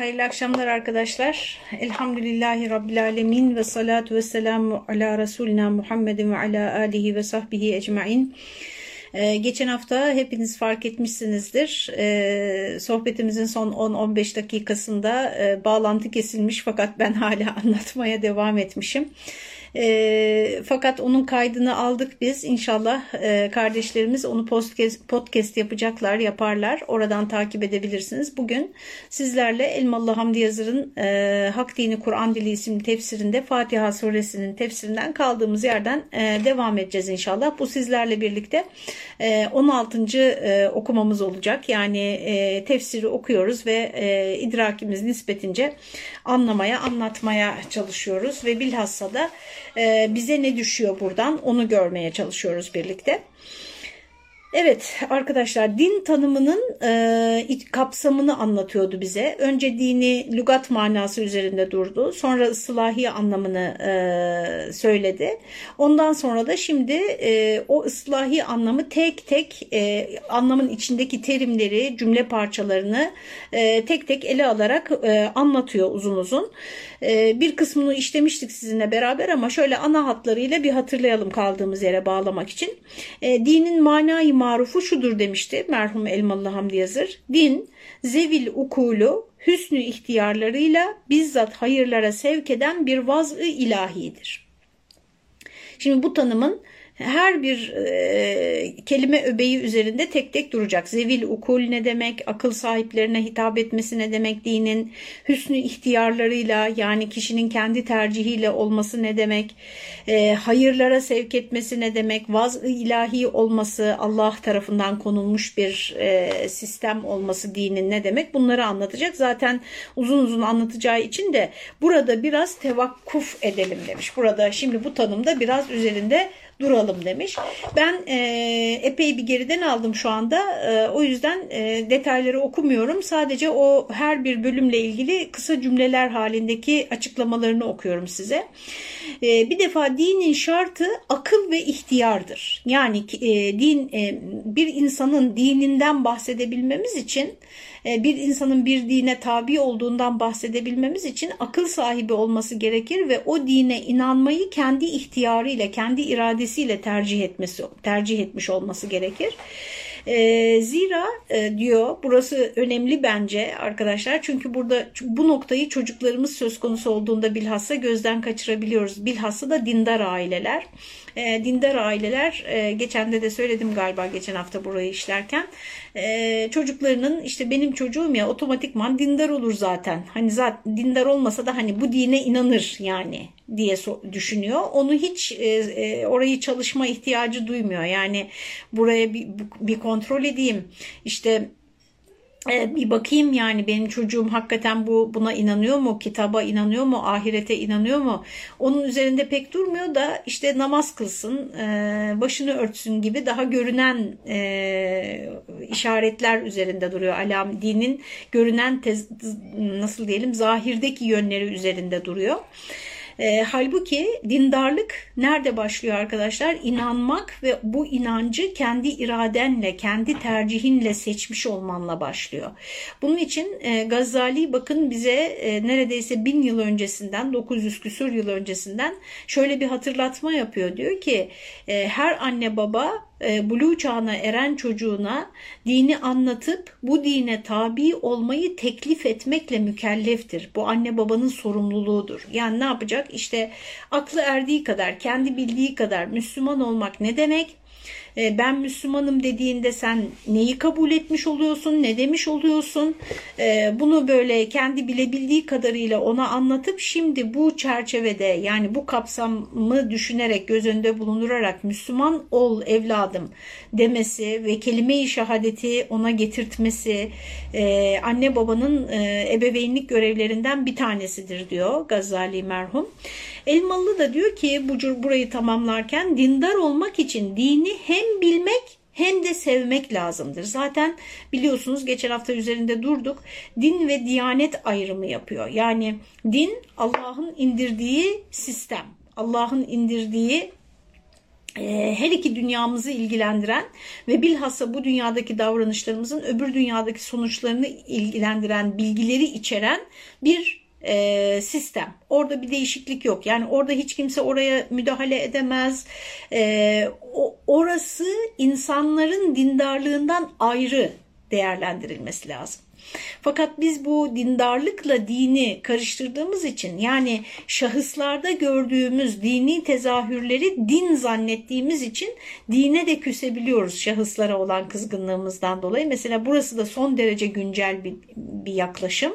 Hayırlı akşamlar arkadaşlar. Elhamdülillahi Rabbil Alemin ve salatu ve selamu ala Resulina Muhammedin ve ala alihi ve sahbihi ecmain. Ee, geçen hafta hepiniz fark etmişsinizdir. Ee, sohbetimizin son 10-15 dakikasında e, bağlantı kesilmiş fakat ben hala anlatmaya devam etmişim. E, fakat onun kaydını aldık biz. İnşallah e, kardeşlerimiz onu podcast, podcast yapacaklar, yaparlar. Oradan takip edebilirsiniz. Bugün sizlerle Elmalı Hamdi Yazır'ın e, Hak Dini Kur'an Dili isimli tefsirinde Fatiha suresinin tefsirinden kaldığımız yerden e, devam edeceğiz inşallah. Bu sizlerle birlikte e, 16. E, okumamız olacak. Yani e, tefsiri okuyoruz ve e, idrakimiz nispetince anlamaya, anlatmaya çalışıyoruz ve bilhassa da e, bize ne düşüyor buradan onu görmeye çalışıyoruz birlikte. Evet arkadaşlar din tanımının e, kapsamını anlatıyordu bize. Önce dini lügat manası üzerinde durdu. Sonra ıslahi anlamını e, söyledi. Ondan sonra da şimdi e, o ıslahi anlamı tek tek e, anlamın içindeki terimleri, cümle parçalarını e, tek tek ele alarak e, anlatıyor uzun uzun. E, bir kısmını işlemiştik sizinle beraber ama şöyle ana hatlarıyla bir hatırlayalım kaldığımız yere bağlamak için. E, dinin manayı marufu şudur demişti merhum Elmalı Hamdi Yazır. Din zevil ukulu hüsnü ihtiyarlarıyla bizzat hayırlara sevk eden bir vaz-ı ilahidir. Şimdi bu tanımın her bir e, kelime öbeği üzerinde tek tek duracak. Zevil ukul ne demek, akıl sahiplerine hitap etmesi ne demek, dinin hüsnü ihtiyarlarıyla yani kişinin kendi tercihiyle olması ne demek, e, hayırlara sevk etmesi ne demek, vaz ilahi olması, Allah tarafından konulmuş bir e, sistem olması dinin ne demek bunları anlatacak. Zaten uzun uzun anlatacağı için de burada biraz tevakkuf edelim demiş. Burada şimdi bu tanımda biraz üzerinde duralım demiş. Ben e, epey bir geriden aldım şu anda. E, o yüzden e, detayları okumuyorum. Sadece o her bir bölümle ilgili kısa cümleler halindeki açıklamalarını okuyorum size. E, bir defa dinin şartı akıl ve ihtiyardır. Yani e, din e, bir insanın dininden bahsedebilmemiz için bir insanın bir dine tabi olduğundan bahsedebilmemiz için akıl sahibi olması gerekir ve o dine inanmayı kendi ihtiyarıyla, kendi iradesiyle tercih etmesi tercih etmiş olması gerekir. E, zira e, diyor burası önemli bence arkadaşlar çünkü burada bu noktayı çocuklarımız söz konusu olduğunda bilhassa gözden kaçırabiliyoruz. Bilhassa da dindar aileler. E, dindar aileler e, geçen de de söyledim galiba geçen hafta burayı işlerken e, çocuklarının işte benim çocuğum ya otomatikman dindar olur zaten. Hani zaten dindar olmasa da hani bu dine inanır yani diye so düşünüyor. Onu hiç e, e, orayı çalışma ihtiyacı duymuyor. Yani buraya bir, bir kontrol edeyim. İşte e, bir bakayım yani benim çocuğum hakikaten bu buna inanıyor mu? Kitaba inanıyor mu? Ahirete inanıyor mu? Onun üzerinde pek durmuyor da işte namaz kılsın, e, başını örtsün gibi daha görünen e, işaretler üzerinde duruyor. Alam dinin görünen tez, nasıl diyelim zahirdeki yönleri üzerinde duruyor. E, halbuki dindarlık nerede başlıyor arkadaşlar? İnanmak ve bu inancı kendi iradenle, kendi tercihinle seçmiş olmanla başlıyor. Bunun için e, Gazali bakın bize e, neredeyse bin yıl öncesinden, 900 küsur yıl öncesinden şöyle bir hatırlatma yapıyor. Diyor ki e, her anne baba e, buluğ çağına eren çocuğuna dini anlatıp bu dine tabi olmayı teklif etmekle mükelleftir. Bu anne babanın sorumluluğudur. Yani ne yapacak? İşte aklı erdiği kadar, kendi bildiği kadar Müslüman olmak ne demek? E, ben Müslümanım dediğinde sen neyi kabul etmiş oluyorsun, ne demiş oluyorsun? E, bunu böyle kendi bilebildiği kadarıyla ona anlatıp şimdi bu çerçevede yani bu kapsamı düşünerek göz önünde bulundurarak Müslüman ol evladım demesi ve kelime-i şehadeti ona getirtmesi e, anne babanın ebeveynlik görevlerinden bir tanesidir diyor Gazali merhum. Elmalı da diyor ki bu burayı tamamlarken dindar olmak için dini hem bilmek hem de sevmek lazımdır. Zaten biliyorsunuz geçen hafta üzerinde durduk. Din ve diyanet ayrımı yapıyor. Yani din Allah'ın indirdiği sistem. Allah'ın indirdiği e, her iki dünyamızı ilgilendiren ve bilhassa bu dünyadaki davranışlarımızın öbür dünyadaki sonuçlarını ilgilendiren bilgileri içeren bir e, sistem. Orada bir değişiklik yok. Yani orada hiç kimse oraya müdahale edemez. E, o, orası insanların dindarlığından ayrı değerlendirilmesi lazım. Fakat biz bu dindarlıkla dini karıştırdığımız için yani şahıslarda gördüğümüz dini tezahürleri din zannettiğimiz için dine de küsebiliyoruz şahıslara olan kızgınlığımızdan dolayı. Mesela burası da son derece güncel bir, bir yaklaşım.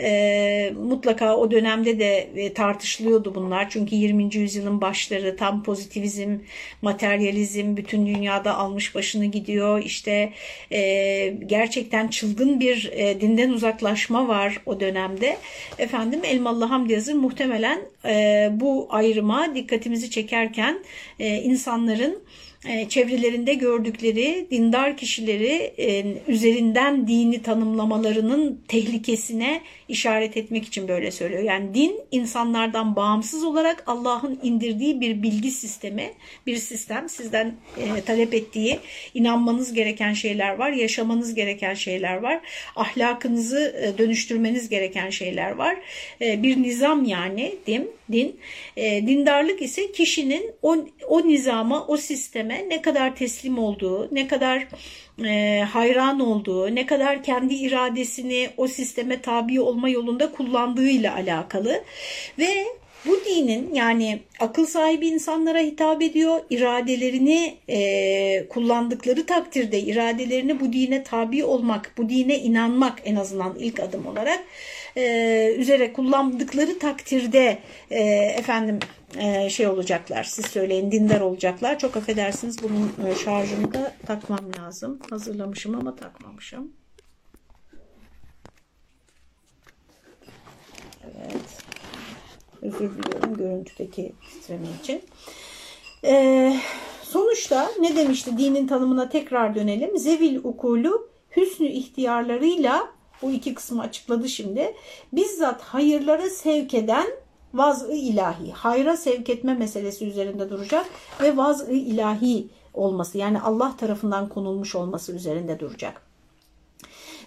E, mutlaka o dönemde de e, tartışılıyordu bunlar. Çünkü 20. yüzyılın başları tam pozitivizm, materyalizm bütün dünyada almış başını gidiyor. İşte e, gerçekten çılgın bir e, dinden uzaklaşma var o dönemde. Efendim Elmalı Hamdi Yazır muhtemelen e, bu ayrıma dikkatimizi çekerken e, insanların çevrelerinde gördükleri dindar kişileri e, üzerinden dini tanımlamalarının tehlikesine işaret etmek için böyle söylüyor. Yani din insanlardan bağımsız olarak Allah'ın indirdiği bir bilgi sistemi, bir sistem. Sizden e, talep ettiği inanmanız gereken şeyler var, yaşamanız gereken şeyler var, ahlakınızı dönüştürmeniz gereken şeyler var. Bir nizam yani din. Din. Dindarlık ise kişinin o, o nizama, o sisteme ne kadar teslim olduğu, ne kadar e, hayran olduğu, ne kadar kendi iradesini o sisteme tabi olma yolunda kullandığıyla alakalı ve bu dinin yani akıl sahibi insanlara hitap ediyor, iradelerini e, kullandıkları takdirde iradelerini bu dine tabi olmak, bu dine inanmak en azından ilk adım olarak e, üzere kullandıkları takdirde e, efendim e, şey olacaklar. Siz söyleyin dindar olacaklar. Çok affedersiniz bunun e, şarjını da takmam lazım. Hazırlamışım ama takmamışım. Evet. Özür diliyorum görüntüdeki titreme için. Ee, sonuçta ne demişti dinin tanımına tekrar dönelim. Zevil ukulu hüsnü ihtiyarlarıyla bu iki kısmı açıkladı şimdi. Bizzat hayırlara sevk eden vaz-ı ilahi, hayra sevk etme meselesi üzerinde duracak ve vaz-ı ilahi olması yani Allah tarafından konulmuş olması üzerinde duracak.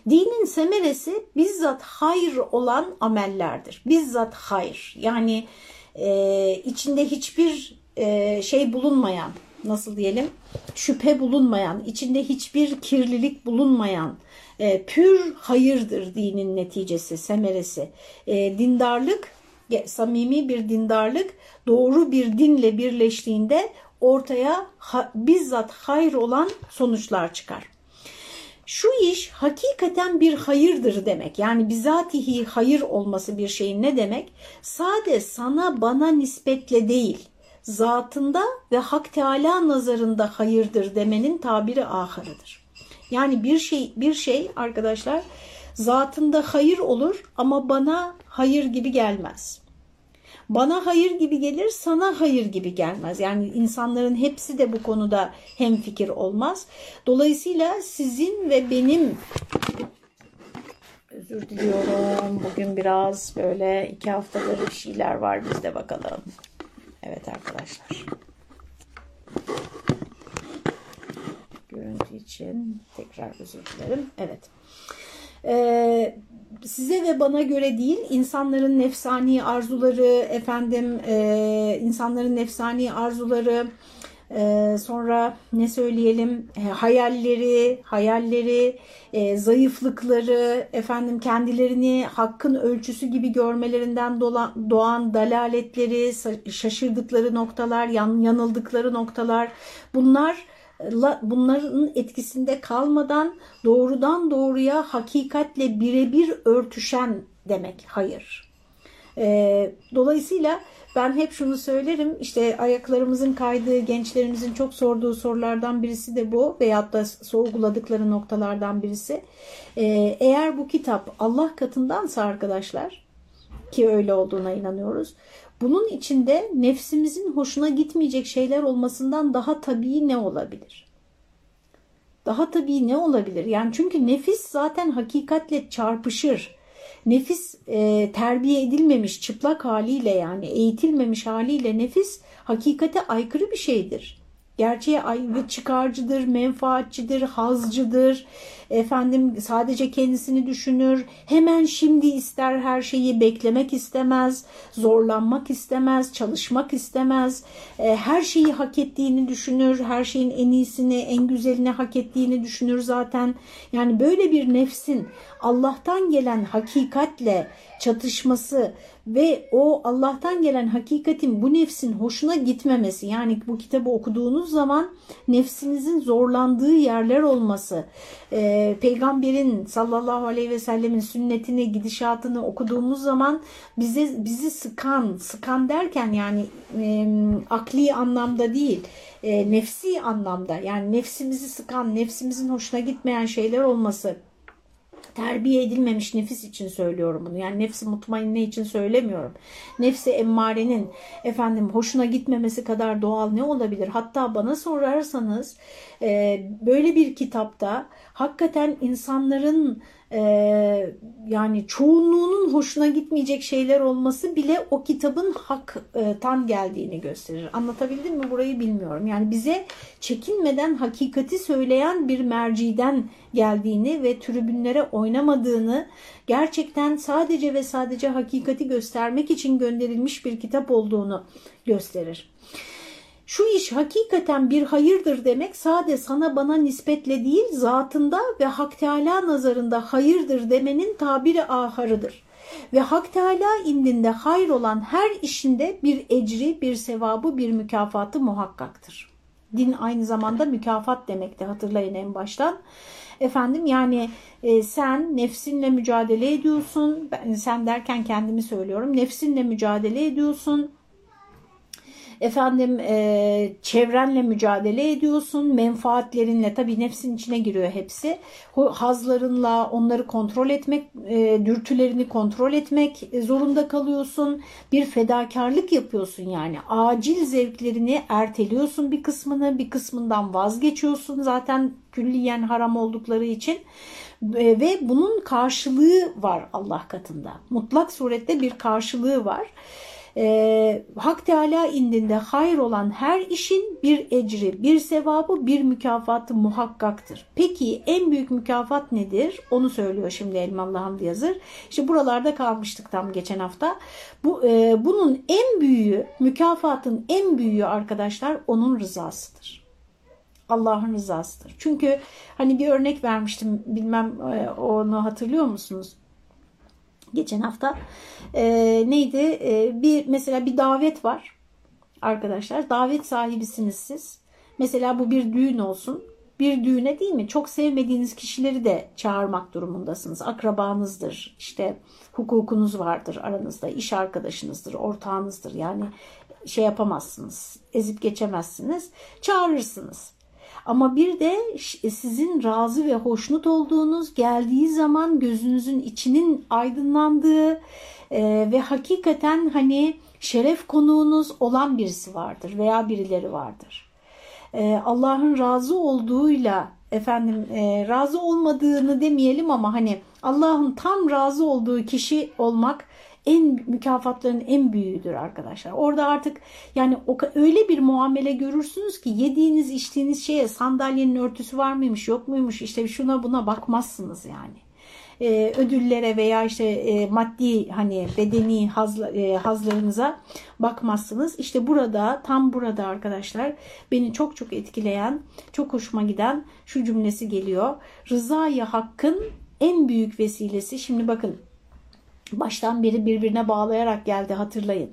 Dinin semeresi bizzat hayır olan amellerdir. Bizzat hayır yani e, içinde hiçbir e, şey bulunmayan nasıl diyelim şüphe bulunmayan, içinde hiçbir kirlilik bulunmayan e, pür hayırdır dinin neticesi, semeresi. E, dindarlık samimi bir dindarlık doğru bir dinle birleştiğinde ortaya ha, bizzat hayır olan sonuçlar çıkar. Şu iş hakikaten bir hayırdır demek. Yani bizatihi hayır olması bir şeyin ne demek? Sade sana bana nispetle değil, zatında ve Hak Teala nazarında hayırdır demenin tabiri ahırıdır. Yani bir şey bir şey arkadaşlar zatında hayır olur ama bana hayır gibi gelmez. Bana hayır gibi gelir, sana hayır gibi gelmez. Yani insanların hepsi de bu konuda hemfikir olmaz. Dolayısıyla sizin ve benim özür diliyorum. Bugün biraz böyle iki haftadır bir şeyler var bizde bakalım. Evet arkadaşlar. Görüntü için tekrar özür dilerim. Evet. Ee, size ve bana göre değil insanların nefsani arzuları efendim e, insanların nefsani arzuları e, sonra ne söyleyelim e, hayalleri hayalleri e, zayıflıkları efendim kendilerini hakkın ölçüsü gibi görmelerinden dolan, doğan dalaletleri şaşırdıkları noktalar yan, yanıldıkları noktalar bunlar bunların etkisinde kalmadan doğrudan doğruya hakikatle birebir örtüşen demek hayır. E, dolayısıyla ben hep şunu söylerim işte ayaklarımızın kaydığı gençlerimizin çok sorduğu sorulardan birisi de bu veyahut da sorguladıkları noktalardan birisi. E, eğer bu kitap Allah katındansa arkadaşlar ki öyle olduğuna inanıyoruz. Bunun içinde nefsimizin hoşuna gitmeyecek şeyler olmasından daha tabii ne olabilir? Daha tabii ne olabilir? Yani çünkü nefis zaten hakikatle çarpışır. Nefis e, terbiye edilmemiş çıplak haliyle yani eğitilmemiş haliyle nefis hakikate aykırı bir şeydir. Gerçeğe ve çıkarcıdır, menfaatçidir, hazcıdır. Efendim sadece kendisini düşünür. Hemen şimdi ister her şeyi beklemek istemez, zorlanmak istemez, çalışmak istemez. E, her şeyi hak ettiğini düşünür. Her şeyin en iyisini, en güzelini hak ettiğini düşünür zaten. Yani böyle bir nefsin Allah'tan gelen hakikatle çatışması ve o Allah'tan gelen hakikatin bu nefsin hoşuna gitmemesi yani bu kitabı okuduğunuz zaman nefsinizin zorlandığı yerler olması e, peygamberin sallallahu aleyhi ve sellemin sünnetini gidişatını okuduğumuz zaman bize bizi sıkan sıkan derken yani e, akli anlamda değil e, nefsi anlamda yani nefsimizi sıkan nefsimizin hoşuna gitmeyen şeyler olması terbiye edilmemiş nefis için söylüyorum bunu. Yani nefsi mutmainne için söylemiyorum. Nefsi emmarenin efendim hoşuna gitmemesi kadar doğal ne olabilir? Hatta bana sorarsanız e, böyle bir kitapta hakikaten insanların e, yani çoğunluğunun hoşuna gitmeyecek şeyler olması bile o kitabın haktan geldiğini gösterir. Anlatabildim mi burayı bilmiyorum. Yani bize çekinmeden hakikati söyleyen bir merciden geldiğini ve tribünlere oynamadığını gerçekten sadece ve sadece hakikati göstermek için gönderilmiş bir kitap olduğunu gösterir. Şu iş hakikaten bir hayırdır demek sade sana bana nispetle değil zatında ve Hak Teala nazarında hayırdır demenin tabiri aharıdır. Ve Hak Teala indinde hayır olan her işinde bir ecri, bir sevabı, bir mükafatı muhakkaktır. Din aynı zamanda mükafat demekti hatırlayın en baştan. Efendim yani e, sen nefsinle mücadele ediyorsun. Ben, sen derken kendimi söylüyorum. Nefsinle mücadele ediyorsun efendim e, çevrenle mücadele ediyorsun, menfaatlerinle tabii nefsin içine giriyor hepsi. Hazlarınla onları kontrol etmek, e, dürtülerini kontrol etmek zorunda kalıyorsun. Bir fedakarlık yapıyorsun yani. Acil zevklerini erteliyorsun bir kısmını, bir kısmından vazgeçiyorsun zaten külliyen haram oldukları için ve bunun karşılığı var Allah katında. Mutlak surette bir karşılığı var e, Hak Teala indinde hayır olan her işin bir ecri, bir sevabı, bir mükafatı muhakkaktır. Peki en büyük mükafat nedir? Onu söylüyor şimdi Elmalı Hamdi Yazır. İşte buralarda kalmıştık tam geçen hafta. Bu, e, bunun en büyüğü, mükafatın en büyüğü arkadaşlar onun rızasıdır. Allah'ın rızasıdır. Çünkü hani bir örnek vermiştim bilmem e, onu hatırlıyor musunuz? Geçen hafta e, neydi? E, bir mesela bir davet var arkadaşlar. Davet sahibisiniz siz. Mesela bu bir düğün olsun. Bir düğüne değil mi? Çok sevmediğiniz kişileri de çağırmak durumundasınız. Akrabanızdır, işte hukukunuz vardır aranızda, iş arkadaşınızdır, ortağınızdır. Yani şey yapamazsınız, ezip geçemezsiniz. Çağırırsınız. Ama bir de sizin razı ve hoşnut olduğunuz geldiği zaman gözünüzün içinin aydınlandığı e, ve hakikaten hani şeref konuğunuz olan birisi vardır veya birileri vardır. E, Allah'ın razı olduğuyla efendim e, razı olmadığını demeyelim ama hani Allah'ın tam razı olduğu kişi olmak en mükafatların en büyüğüdür arkadaşlar. Orada artık yani o, öyle bir muamele görürsünüz ki yediğiniz içtiğiniz şeye sandalyenin örtüsü var mıymış yok muymuş işte şuna buna bakmazsınız yani. Ee, ödüllere veya işte e, maddi hani bedeni hazla, e, hazlarınıza bakmazsınız. İşte burada tam burada arkadaşlar beni çok çok etkileyen çok hoşuma giden şu cümlesi geliyor. Rızayı hakkın en büyük vesilesi şimdi bakın baştan beri birbirine bağlayarak geldi hatırlayın.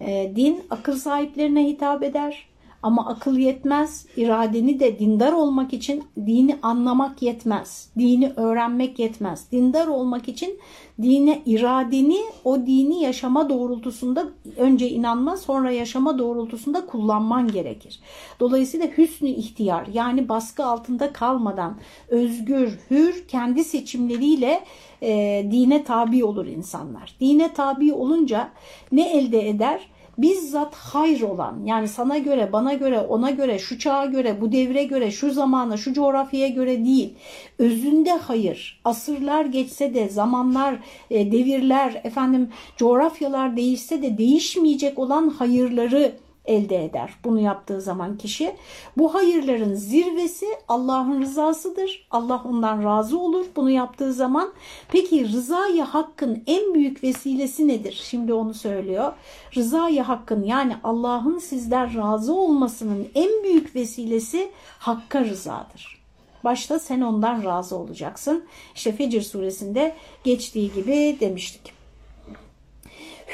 E, din akıl sahiplerine hitap eder ama akıl yetmez. İradeni de dindar olmak için dini anlamak yetmez. Dini öğrenmek yetmez. Dindar olmak için dine iradeni o dini yaşama doğrultusunda önce inanma sonra yaşama doğrultusunda kullanman gerekir. Dolayısıyla hüsnü ihtiyar yani baskı altında kalmadan özgür, hür kendi seçimleriyle e, dine tabi olur insanlar. Dine tabi olunca ne elde eder? Bizzat hayır olan yani sana göre, bana göre, ona göre, şu çağa göre, bu devre göre, şu zamana, şu coğrafyaya göre değil. Özünde hayır. Asırlar geçse de, zamanlar, e, devirler, efendim coğrafyalar değişse de değişmeyecek olan hayırları elde eder. Bunu yaptığı zaman kişi bu hayırların zirvesi Allah'ın rızasıdır. Allah ondan razı olur bunu yaptığı zaman. Peki rızayı hakkın en büyük vesilesi nedir? Şimdi onu söylüyor. Rızayı hakkın yani Allah'ın sizden razı olmasının en büyük vesilesi hakka rızadır. Başta sen ondan razı olacaksın. İşte Fecir suresinde geçtiği gibi demiştik.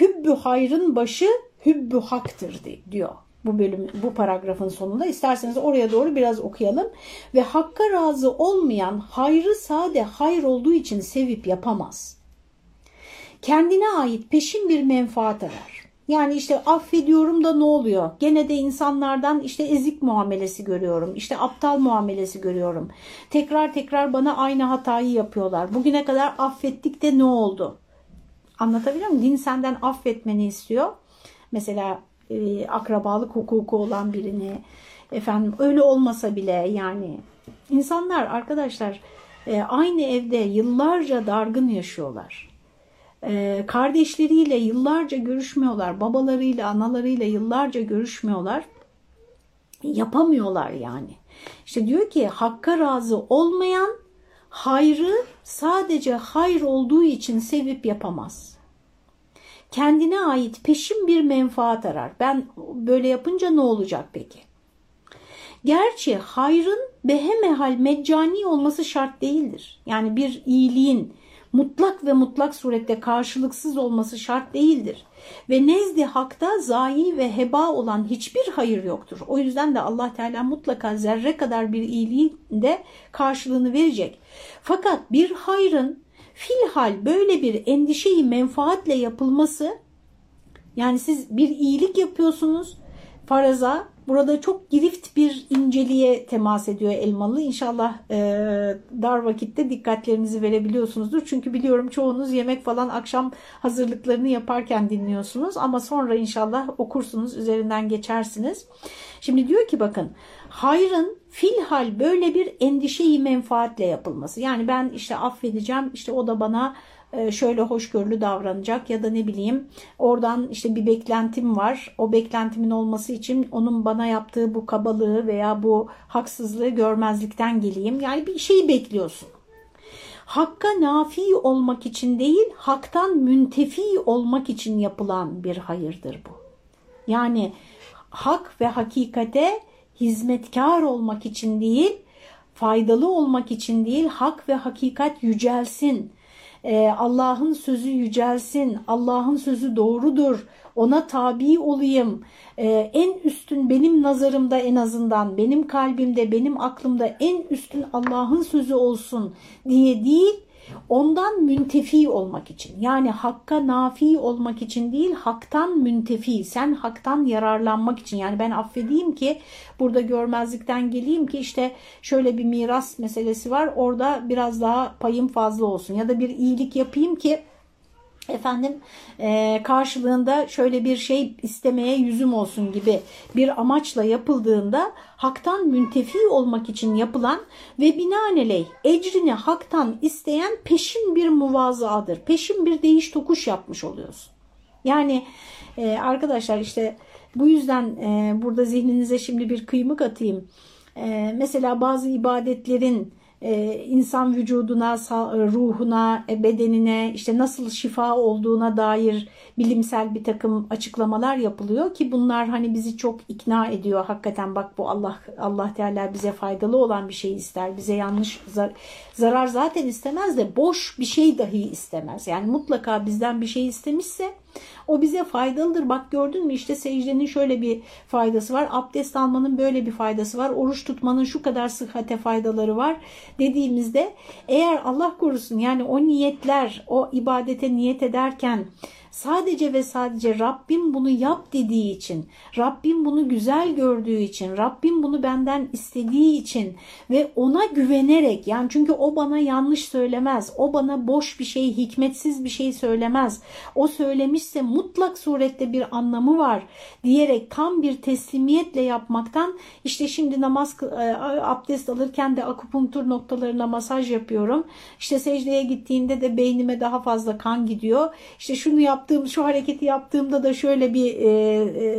Hübbü hayrın başı hübbü haktır diyor bu bölüm bu paragrafın sonunda. İsterseniz oraya doğru biraz okuyalım. Ve hakka razı olmayan hayrı sade hayır olduğu için sevip yapamaz. Kendine ait peşin bir menfaat arar. Yani işte affediyorum da ne oluyor? Gene de insanlardan işte ezik muamelesi görüyorum. İşte aptal muamelesi görüyorum. Tekrar tekrar bana aynı hatayı yapıyorlar. Bugüne kadar affettik de ne oldu? Anlatabiliyor muyum? Din senden affetmeni istiyor. Mesela e, akrabalık hukuku olan birini efendim öyle olmasa bile yani insanlar arkadaşlar e, aynı evde yıllarca dargın yaşıyorlar. E, kardeşleriyle yıllarca görüşmüyorlar. Babalarıyla analarıyla yıllarca görüşmüyorlar. Yapamıyorlar yani. İşte diyor ki hakka razı olmayan hayrı sadece hayır olduğu için sevip yapamaz kendine ait peşin bir menfaat arar. Ben böyle yapınca ne olacak peki? Gerçi hayrın behemehal meccani olması şart değildir. Yani bir iyiliğin mutlak ve mutlak surette karşılıksız olması şart değildir. Ve nezdi hakta zayi ve heba olan hiçbir hayır yoktur. O yüzden de Allah Teala mutlaka zerre kadar bir iyiliğin de karşılığını verecek. Fakat bir hayrın Filhal böyle bir endişeyi menfaatle yapılması yani siz bir iyilik yapıyorsunuz faraza burada çok girift bir inceliğe temas ediyor Elmalı. İnşallah e, dar vakitte dikkatlerinizi verebiliyorsunuzdur. Çünkü biliyorum çoğunuz yemek falan akşam hazırlıklarını yaparken dinliyorsunuz ama sonra inşallah okursunuz üzerinden geçersiniz. Şimdi diyor ki bakın hayrın filhal böyle bir endişeyi menfaatle yapılması. Yani ben işte affedeceğim işte o da bana e, şöyle hoşgörülü davranacak ya da ne bileyim oradan işte bir beklentim var. O beklentimin olması için onun bana yaptığı bu kabalığı veya bu haksızlığı görmezlikten geleyim. Yani bir şeyi bekliyorsun. Hakka nafi olmak için değil, haktan müntefi olmak için yapılan bir hayırdır bu. Yani hak ve hakikate hizmetkar olmak için değil, faydalı olmak için değil, hak ve hakikat yücelsin. Ee, Allah'ın sözü yücelsin, Allah'ın sözü doğrudur, ona tabi olayım. Ee, en üstün benim nazarımda en azından, benim kalbimde, benim aklımda en üstün Allah'ın sözü olsun diye değil, Ondan müntefi olmak için yani hakka nafi olmak için değil haktan müntefi sen haktan yararlanmak için. Yani ben affedeyim ki burada görmezlikten geleyim ki işte şöyle bir miras meselesi var orada biraz daha payım fazla olsun. Ya da bir iyilik yapayım ki efendim e, karşılığında şöyle bir şey istemeye yüzüm olsun gibi bir amaçla yapıldığında haktan müntefi olmak için yapılan ve binaenaleyh ecrini haktan isteyen peşin bir muvazaadır. Peşin bir değiş tokuş yapmış oluyorsun. Yani e, arkadaşlar işte bu yüzden e, burada zihninize şimdi bir kıymık atayım. E, mesela bazı ibadetlerin insan vücuduna, ruhuna, e, bedenine işte nasıl şifa olduğuna dair bilimsel bir takım açıklamalar yapılıyor ki bunlar hani bizi çok ikna ediyor. Hakikaten bak bu Allah Allah Teala bize faydalı olan bir şey ister. Bize yanlış zar, zarar zaten istemez de boş bir şey dahi istemez. Yani mutlaka bizden bir şey istemişse o bize faydalıdır. Bak gördün mü işte secdenin şöyle bir faydası var. Abdest almanın böyle bir faydası var. Oruç tutmanın şu kadar sıhhate faydaları var dediğimizde eğer Allah korusun yani o niyetler o ibadete niyet ederken Sadece ve sadece Rabbim bunu yap dediği için, Rabbim bunu güzel gördüğü için, Rabbim bunu benden istediği için ve ona güvenerek yani çünkü o bana yanlış söylemez, o bana boş bir şey, hikmetsiz bir şey söylemez. O söylemişse mutlak surette bir anlamı var diyerek tam bir teslimiyetle yapmaktan işte şimdi namaz e, abdest alırken de akupunktur noktalarına masaj yapıyorum. İşte secdeye gittiğinde de beynime daha fazla kan gidiyor. İşte şunu yap yaptığım şu hareketi yaptığımda da şöyle bir e,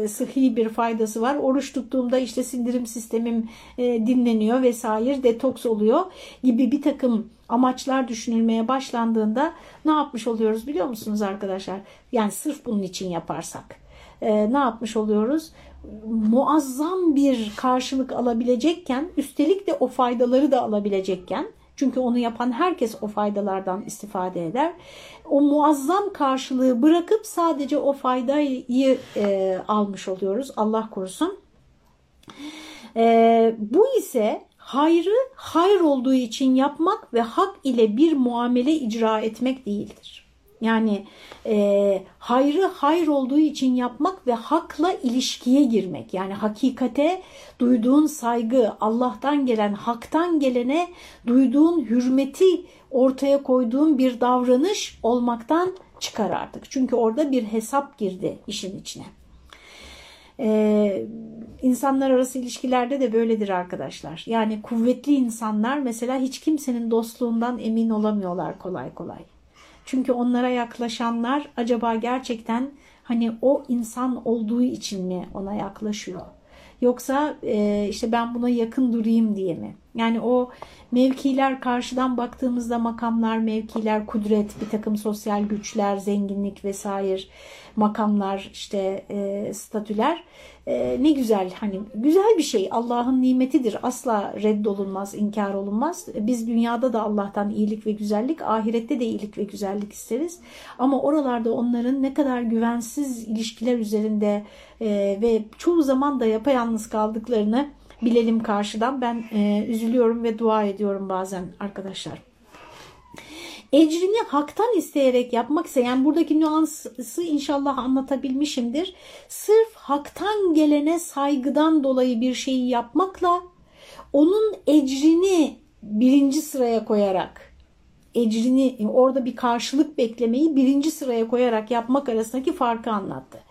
e, sıhhi bir faydası var. Oruç tuttuğumda işte sindirim sistemim e, dinleniyor vesaire detoks oluyor gibi bir takım amaçlar düşünülmeye başlandığında ne yapmış oluyoruz biliyor musunuz arkadaşlar? Yani sırf bunun için yaparsak e, ne yapmış oluyoruz? Muazzam bir karşılık alabilecekken üstelik de o faydaları da alabilecekken çünkü onu yapan herkes o faydalardan istifade eder. O muazzam karşılığı bırakıp sadece o faydayı e, almış oluyoruz. Allah korusun. E, bu ise hayrı hayır olduğu için yapmak ve hak ile bir muamele icra etmek değildir. Yani e, hayrı hayır olduğu için yapmak ve hakla ilişkiye girmek. Yani hakikate duyduğun saygı, Allah'tan gelen, haktan gelene duyduğun hürmeti ortaya koyduğun bir davranış olmaktan çıkar artık. Çünkü orada bir hesap girdi işin içine. Ee, insanlar arası ilişkilerde de böyledir arkadaşlar. Yani kuvvetli insanlar mesela hiç kimsenin dostluğundan emin olamıyorlar kolay kolay. Çünkü onlara yaklaşanlar acaba gerçekten hani o insan olduğu için mi ona yaklaşıyor? Yoksa e, işte ben buna yakın durayım diye mi? Yani o mevkiler karşıdan baktığımızda makamlar, mevkiler, kudret, bir takım sosyal güçler, zenginlik vesaire makamlar, işte e, statüler. E, ne güzel hani güzel bir şey. Allah'ın nimetidir. Asla reddolunmaz inkar olunmaz. Biz dünyada da Allah'tan iyilik ve güzellik ahirette de iyilik ve güzellik isteriz. Ama oralarda onların ne kadar güvensiz ilişkiler üzerinde e, ve çoğu zaman da yapayalnız kaldıklarını bilelim karşıdan. Ben e, üzülüyorum ve dua ediyorum bazen arkadaşlar ecrini haktan isteyerek yapmak ise yani buradaki nüansı inşallah anlatabilmişimdir. Sırf haktan gelene saygıdan dolayı bir şeyi yapmakla onun ecrini birinci sıraya koyarak ecrini orada bir karşılık beklemeyi birinci sıraya koyarak yapmak arasındaki farkı anlattı.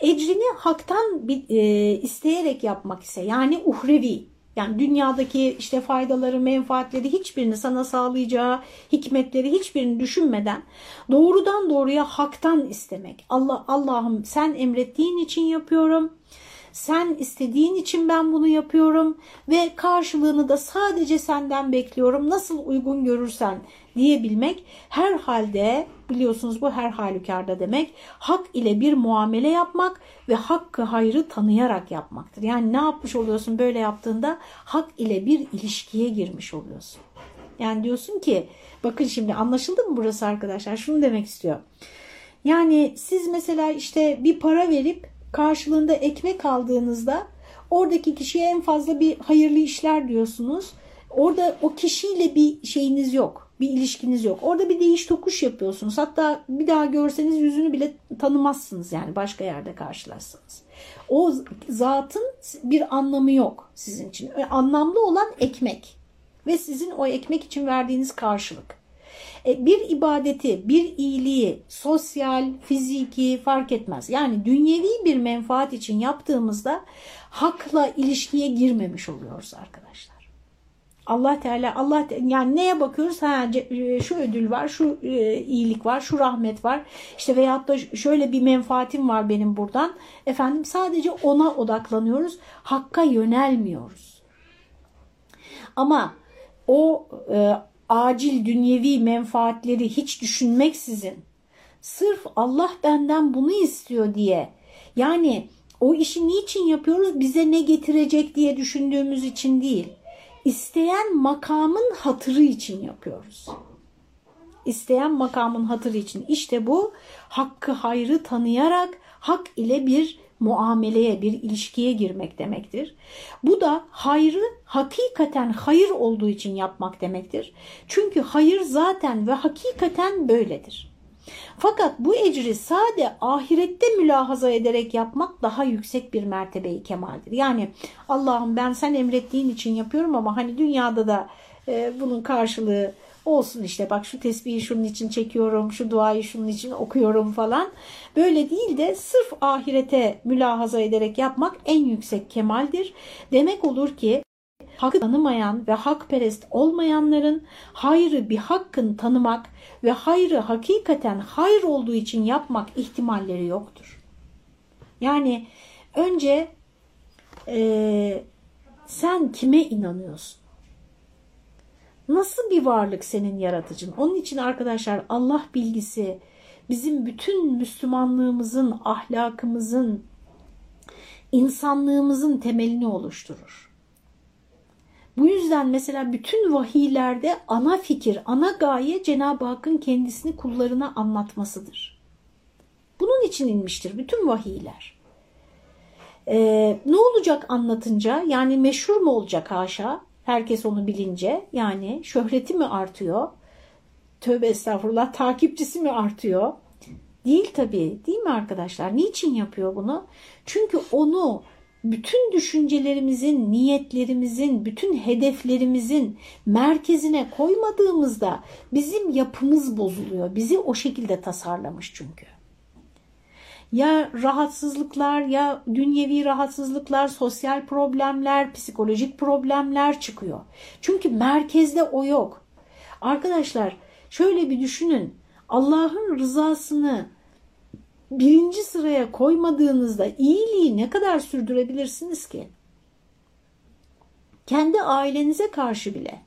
Ecrini haktan e, isteyerek yapmak ise yani uhrevi yani dünyadaki işte faydaları, menfaatleri hiçbirini sana sağlayacağı hikmetleri hiçbirini düşünmeden doğrudan doğruya haktan istemek. Allah Allah'ım sen emrettiğin için yapıyorum. Sen istediğin için ben bunu yapıyorum ve karşılığını da sadece senden bekliyorum. Nasıl uygun görürsen diyebilmek her halde biliyorsunuz bu her halükarda demek hak ile bir muamele yapmak ve hakkı hayrı tanıyarak yapmaktır. Yani ne yapmış oluyorsun böyle yaptığında hak ile bir ilişkiye girmiş oluyorsun. Yani diyorsun ki bakın şimdi anlaşıldı mı burası arkadaşlar şunu demek istiyor. Yani siz mesela işte bir para verip karşılığında ekmek aldığınızda oradaki kişiye en fazla bir hayırlı işler diyorsunuz. Orada o kişiyle bir şeyiniz yok bir ilişkiniz yok. Orada bir değiş tokuş yapıyorsunuz. Hatta bir daha görseniz yüzünü bile tanımazsınız yani başka yerde karşılaşsanız. O zatın bir anlamı yok sizin için. Anlamlı olan ekmek ve sizin o ekmek için verdiğiniz karşılık. E, bir ibadeti, bir iyiliği, sosyal, fiziki fark etmez. Yani dünyevi bir menfaat için yaptığımızda hakla ilişkiye girmemiş oluyoruz arkadaşlar. Allah Teala Allah yani neye bakıyoruz? Ha e, şu ödül var, şu e, iyilik var, şu rahmet var. İşte veyahut da şöyle bir menfaatim var benim buradan. Efendim sadece ona odaklanıyoruz. Hakka yönelmiyoruz. Ama o e, acil dünyevi menfaatleri hiç düşünmeksizin sırf Allah benden bunu istiyor diye yani o işi niçin yapıyoruz bize ne getirecek diye düşündüğümüz için değil isteyen makamın hatırı için yapıyoruz. İsteyen makamın hatırı için. İşte bu hakkı hayrı tanıyarak hak ile bir muameleye, bir ilişkiye girmek demektir. Bu da hayrı hakikaten hayır olduğu için yapmak demektir. Çünkü hayır zaten ve hakikaten böyledir. Fakat bu ecri sade ahirette mülahaza ederek yapmak daha yüksek bir mertebeyi kemaldir. Yani Allah'ım ben sen emrettiğin için yapıyorum ama hani dünyada da e, bunun karşılığı olsun işte bak şu tesbihi şunun için çekiyorum, şu duayı şunun için okuyorum falan. Böyle değil de sırf ahirete mülahaza ederek yapmak en yüksek kemaldir. Demek olur ki hakkı tanımayan ve hakperest olmayanların hayrı bir hakkın tanımak ve hayrı hakikaten hayır olduğu için yapmak ihtimalleri yoktur. Yani önce e, sen kime inanıyorsun? Nasıl bir varlık senin yaratıcın? Onun için arkadaşlar Allah bilgisi bizim bütün Müslümanlığımızın, ahlakımızın, insanlığımızın temelini oluşturur. Bu yüzden mesela bütün vahiylerde ana fikir, ana gaye Cenab-ı Hakk'ın kendisini kullarına anlatmasıdır. Bunun için inmiştir bütün vahiyler. Ee, ne olacak anlatınca? Yani meşhur mu olacak haşa? Herkes onu bilince. Yani şöhreti mi artıyor? Tövbe estağfurullah takipçisi mi artıyor? Değil tabii değil mi arkadaşlar? Niçin yapıyor bunu? Çünkü onu bütün düşüncelerimizin, niyetlerimizin, bütün hedeflerimizin merkezine koymadığımızda bizim yapımız bozuluyor. Bizi o şekilde tasarlamış çünkü. Ya rahatsızlıklar ya dünyevi rahatsızlıklar, sosyal problemler, psikolojik problemler çıkıyor. Çünkü merkezde o yok. Arkadaşlar şöyle bir düşünün. Allah'ın rızasını birinci sıraya koymadığınızda iyiliği ne kadar sürdürebilirsiniz ki? Kendi ailenize karşı bile.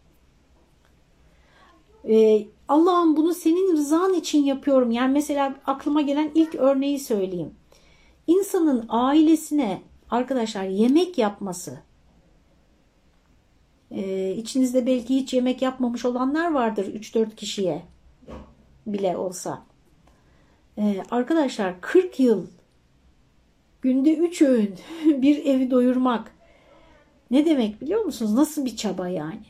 Ee, Allah'ım bunu senin rızan için yapıyorum. Yani mesela aklıma gelen ilk örneği söyleyeyim. İnsanın ailesine arkadaşlar yemek yapması. Ee, içinizde belki hiç yemek yapmamış olanlar vardır 3-4 kişiye bile olsa. Ee, arkadaşlar 40 yıl günde 3 öğün bir evi doyurmak ne demek biliyor musunuz? Nasıl bir çaba yani?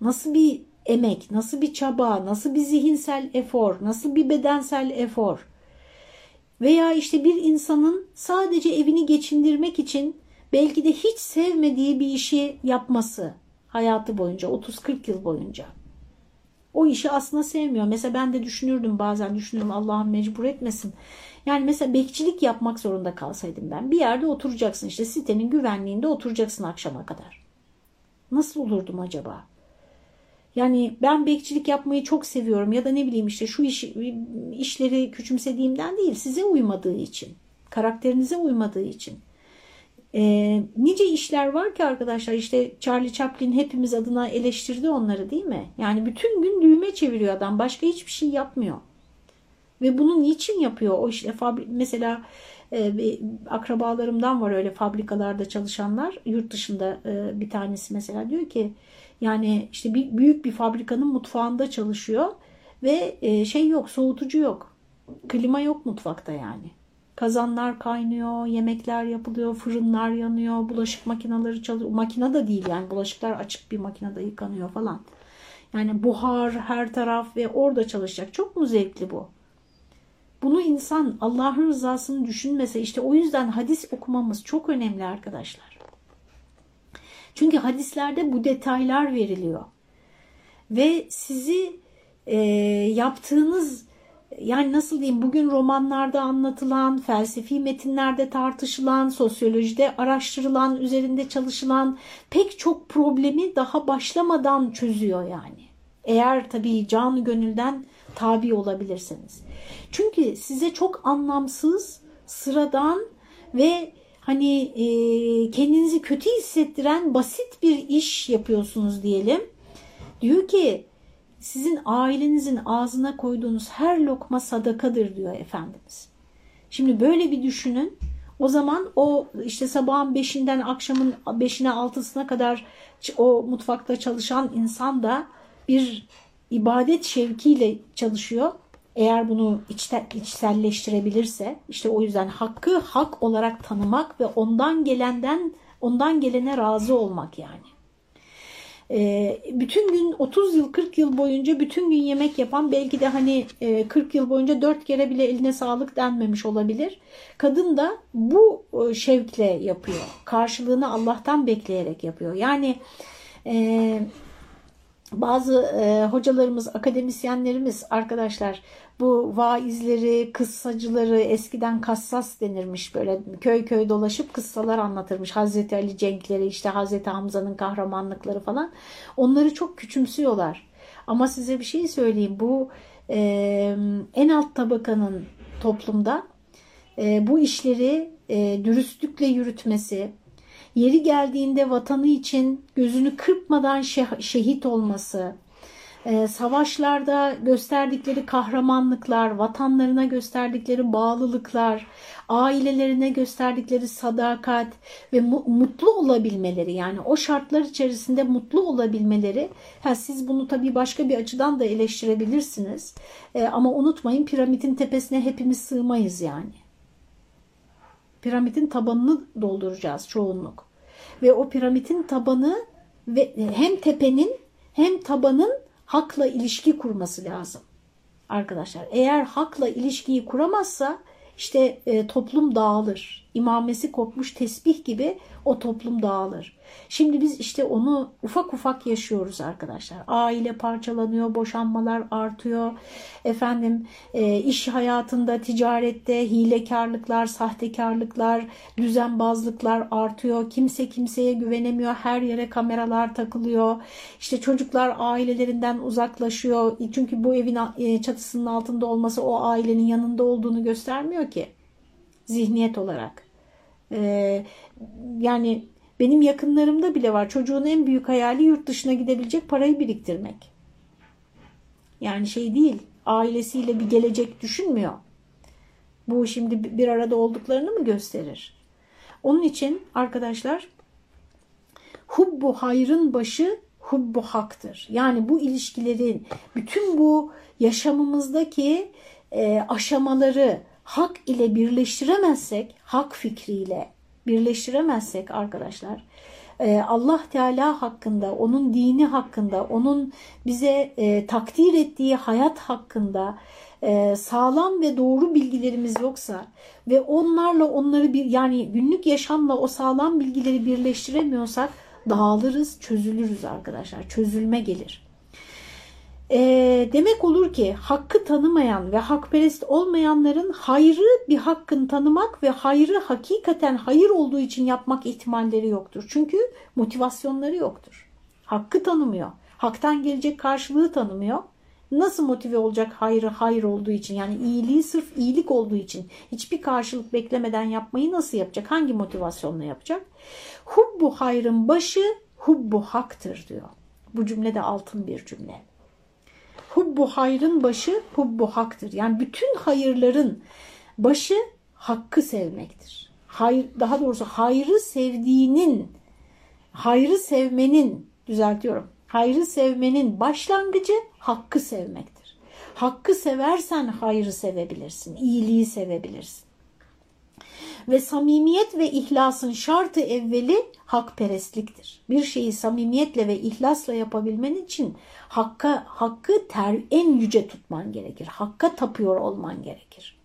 Nasıl bir emek, nasıl bir çaba, nasıl bir zihinsel efor, nasıl bir bedensel efor? Veya işte bir insanın sadece evini geçindirmek için belki de hiç sevmediği bir işi yapması hayatı boyunca, 30-40 yıl boyunca o işi aslında sevmiyor. Mesela ben de düşünürdüm bazen düşünüyorum Allah'ım mecbur etmesin. Yani mesela bekçilik yapmak zorunda kalsaydım ben. Bir yerde oturacaksın işte sitenin güvenliğinde oturacaksın akşama kadar. Nasıl olurdum acaba? Yani ben bekçilik yapmayı çok seviyorum ya da ne bileyim işte şu iş, işleri küçümsediğimden değil size uymadığı için, karakterinize uymadığı için. E, nice işler var ki arkadaşlar işte Charlie Chaplin hepimiz adına eleştirdi onları değil mi? Yani bütün gün düğme çeviriyor adam başka hiçbir şey yapmıyor. Ve bunu niçin yapıyor? O işte mesela e, akrabalarımdan var öyle fabrikalarda çalışanlar yurt dışında e, bir tanesi mesela diyor ki yani işte bir, büyük bir fabrikanın mutfağında çalışıyor ve e, şey yok soğutucu yok klima yok mutfakta yani. Kazanlar kaynıyor, yemekler yapılıyor, fırınlar yanıyor, bulaşık makineleri çalışıyor. Makine da değil yani bulaşıklar açık bir makinede yıkanıyor falan. Yani buhar her taraf ve orada çalışacak. Çok mu zevkli bu? Bunu insan Allah'ın rızasını düşünmese işte o yüzden hadis okumamız çok önemli arkadaşlar. Çünkü hadislerde bu detaylar veriliyor. Ve sizi e, yaptığınız yani nasıl diyeyim bugün romanlarda anlatılan, felsefi metinlerde tartışılan, sosyolojide araştırılan, üzerinde çalışılan pek çok problemi daha başlamadan çözüyor yani. Eğer tabii canı gönülden tabi olabilirseniz. Çünkü size çok anlamsız, sıradan ve hani e, kendinizi kötü hissettiren basit bir iş yapıyorsunuz diyelim. Diyor ki sizin ailenizin ağzına koyduğunuz her lokma sadakadır diyor Efendimiz. Şimdi böyle bir düşünün. O zaman o işte sabahın beşinden akşamın beşine altısına kadar o mutfakta çalışan insan da bir ibadet şevkiyle çalışıyor. Eğer bunu içte, içselleştirebilirse işte o yüzden hakkı hak olarak tanımak ve ondan gelenden ondan gelene razı olmak yani. Ee, bütün gün 30 yıl 40 yıl boyunca bütün gün yemek yapan belki de hani 40 e, yıl boyunca 4 kere bile eline sağlık denmemiş olabilir. Kadın da bu e, şevkle yapıyor. Karşılığını Allah'tan bekleyerek yapıyor. Yani e, bazı e, hocalarımız, akademisyenlerimiz, arkadaşlar bu vaizleri, kıssacıları eskiden kassas denirmiş böyle köy köy dolaşıp kıssalar anlatırmış. Hazreti Ali cenkleri işte Hazreti Hamza'nın kahramanlıkları falan onları çok küçümsüyorlar. Ama size bir şey söyleyeyim bu e, en alt tabakanın toplumda e, bu işleri e, dürüstlükle yürütmesi, yeri geldiğinde vatanı için gözünü kırpmadan şehit olması, e, savaşlarda gösterdikleri kahramanlıklar, vatanlarına gösterdikleri bağlılıklar, ailelerine gösterdikleri sadakat ve mutlu olabilmeleri yani o şartlar içerisinde mutlu olabilmeleri ha, siz bunu tabii başka bir açıdan da eleştirebilirsiniz e, ama unutmayın piramidin tepesine hepimiz sığmayız yani. Piramidin tabanını dolduracağız çoğunluk ve o piramidin tabanı ve hem tepenin hem tabanın hakla ilişki kurması lazım. Arkadaşlar eğer hakla ilişkiyi kuramazsa işte e, toplum dağılır. İmamesi kopmuş tesbih gibi o toplum dağılır. Şimdi biz işte onu ufak ufak yaşıyoruz arkadaşlar. Aile parçalanıyor, boşanmalar artıyor. Efendim e, iş hayatında, ticarette hilekarlıklar, sahtekarlıklar, düzenbazlıklar artıyor. Kimse kimseye güvenemiyor. Her yere kameralar takılıyor. İşte çocuklar ailelerinden uzaklaşıyor. Çünkü bu evin e, çatısının altında olması o ailenin yanında olduğunu göstermiyor ki zihniyet olarak. Ee, yani benim yakınlarımda bile var. Çocuğun en büyük hayali yurt dışına gidebilecek parayı biriktirmek. Yani şey değil, ailesiyle bir gelecek düşünmüyor. Bu şimdi bir arada olduklarını mı gösterir? Onun için arkadaşlar hubbu hayrın başı hubbu haktır. Yani bu ilişkilerin bütün bu yaşamımızdaki e, aşamaları hak ile birleştiremezsek, hak fikriyle birleştiremezsek arkadaşlar, e, Allah Teala hakkında, onun dini hakkında, onun bize e, takdir ettiği hayat hakkında e, sağlam ve doğru bilgilerimiz yoksa ve onlarla onları bir yani günlük yaşamla o sağlam bilgileri birleştiremiyorsak dağılırız, çözülürüz arkadaşlar. Çözülme gelir. E, demek olur ki hakkı tanımayan ve hakperest olmayanların hayrı bir hakkın tanımak ve hayrı hakikaten hayır olduğu için yapmak ihtimalleri yoktur. Çünkü motivasyonları yoktur. Hakkı tanımıyor. Haktan gelecek karşılığı tanımıyor. Nasıl motive olacak hayrı hayır olduğu için yani iyiliği sırf iyilik olduğu için hiçbir karşılık beklemeden yapmayı nasıl yapacak? Hangi motivasyonla yapacak? Hubbu hayrın başı hubbu haktır diyor. Bu cümle de altın bir cümle hubbu hayrın başı hubbu haktır. Yani bütün hayırların başı hakkı sevmektir. Hayır, daha doğrusu hayrı sevdiğinin, hayrı sevmenin, düzeltiyorum, hayrı sevmenin başlangıcı hakkı sevmektir. Hakkı seversen hayrı sevebilirsin, iyiliği sevebilirsin. Ve samimiyet ve ihlasın şartı evveli hakperestliktir. Bir şeyi samimiyetle ve ihlasla yapabilmen için hakka, hakkı ter, en yüce tutman gerekir. Hakka tapıyor olman gerekir.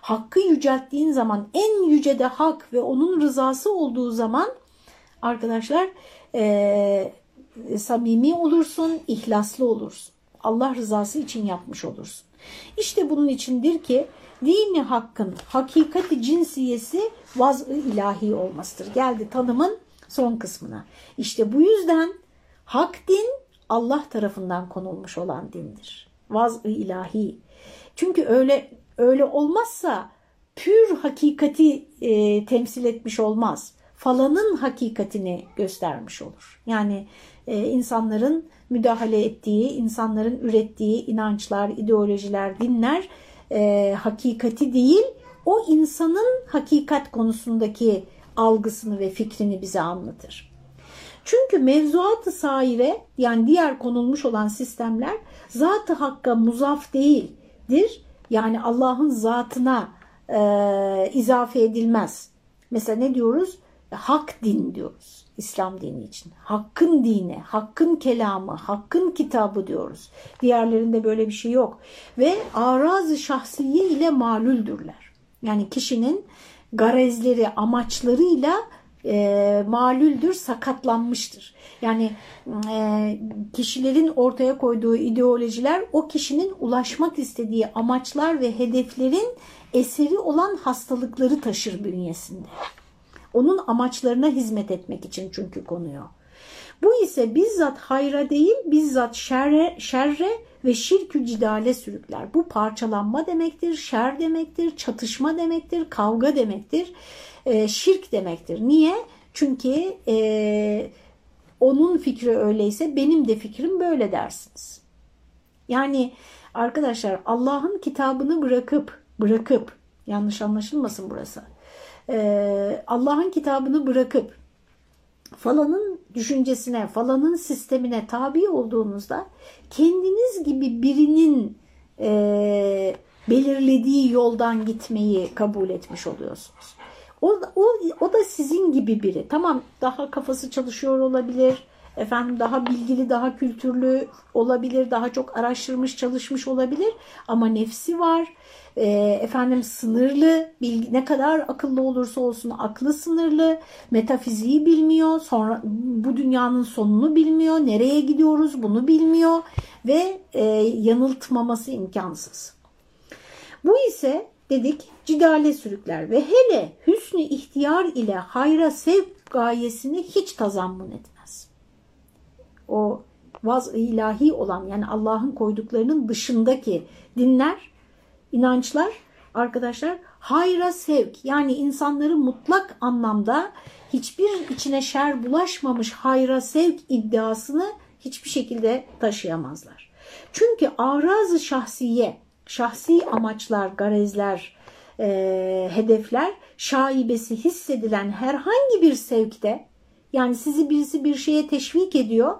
Hakkı yücelttiğin zaman en yüce de hak ve onun rızası olduğu zaman arkadaşlar e, samimi olursun, ihlaslı olursun. Allah rızası için yapmış olursun. İşte bunun içindir ki dini hakkın hakikati cinsiyesi vaz-ı ilahi olmasıdır. Geldi tanımın son kısmına. İşte bu yüzden hak din Allah tarafından konulmuş olan dindir. Vaz-ı ilahi. Çünkü öyle öyle olmazsa pür hakikati e, temsil etmiş olmaz. Falanın hakikatini göstermiş olur. Yani e, insanların müdahale ettiği, insanların ürettiği inançlar, ideolojiler, dinler e, hakikati değil, o insanın hakikat konusundaki algısını ve fikrini bize anlatır. Çünkü mevzuat-ı saire yani diğer konulmuş olan sistemler zat-ı hakka muzaf değildir. Yani Allah'ın zatına e, izafe edilmez. Mesela ne diyoruz? Hak din diyoruz İslam dini için. Hakkın dini, hakkın kelamı, hakkın kitabı diyoruz. Diğerlerinde böyle bir şey yok. Ve araz-ı şahsiye ile malüldürler. Yani kişinin garezleri, amaçlarıyla e, malüldür, sakatlanmıştır. Yani e, kişilerin ortaya koyduğu ideolojiler o kişinin ulaşmak istediği amaçlar ve hedeflerin eseri olan hastalıkları taşır bünyesinde. Onun amaçlarına hizmet etmek için çünkü konuyor. Bu ise bizzat hayra değil, bizzat şerre, şerre ve şirkü cidale sürükler. Bu parçalanma demektir, şer demektir, çatışma demektir, kavga demektir, e, şirk demektir. Niye? Çünkü e, onun fikri öyleyse benim de fikrim böyle dersiniz. Yani arkadaşlar Allah'ın kitabını bırakıp bırakıp yanlış anlaşılmasın burası. Ee, Allah'ın kitabını bırakıp falanın düşüncesine, falanın sistemine tabi olduğunuzda kendiniz gibi birinin e, belirlediği yoldan gitmeyi kabul etmiş oluyorsunuz. O, o, o da sizin gibi biri. Tamam daha kafası çalışıyor olabilir, efendim daha bilgili, daha kültürlü olabilir, daha çok araştırmış, çalışmış olabilir ama nefsi var. E, efendim sınırlı, bilgi, ne kadar akıllı olursa olsun aklı sınırlı, metafiziği bilmiyor, sonra bu dünyanın sonunu bilmiyor, nereye gidiyoruz bunu bilmiyor ve e, yanıltmaması imkansız. Bu ise dedik cidale sürükler ve hele hüsnü ihtiyar ile hayra sevk gayesini hiç tazammun etmez. O vaz ilahi olan yani Allah'ın koyduklarının dışındaki dinler, inançlar arkadaşlar hayra sevk yani insanları mutlak anlamda hiçbir içine şer bulaşmamış hayra sevk iddiasını hiçbir şekilde taşıyamazlar. Çünkü arazı şahsiye şahsi amaçlar, garezler, e, hedefler şaibesi hissedilen herhangi bir sevkte yani sizi birisi bir şeye teşvik ediyor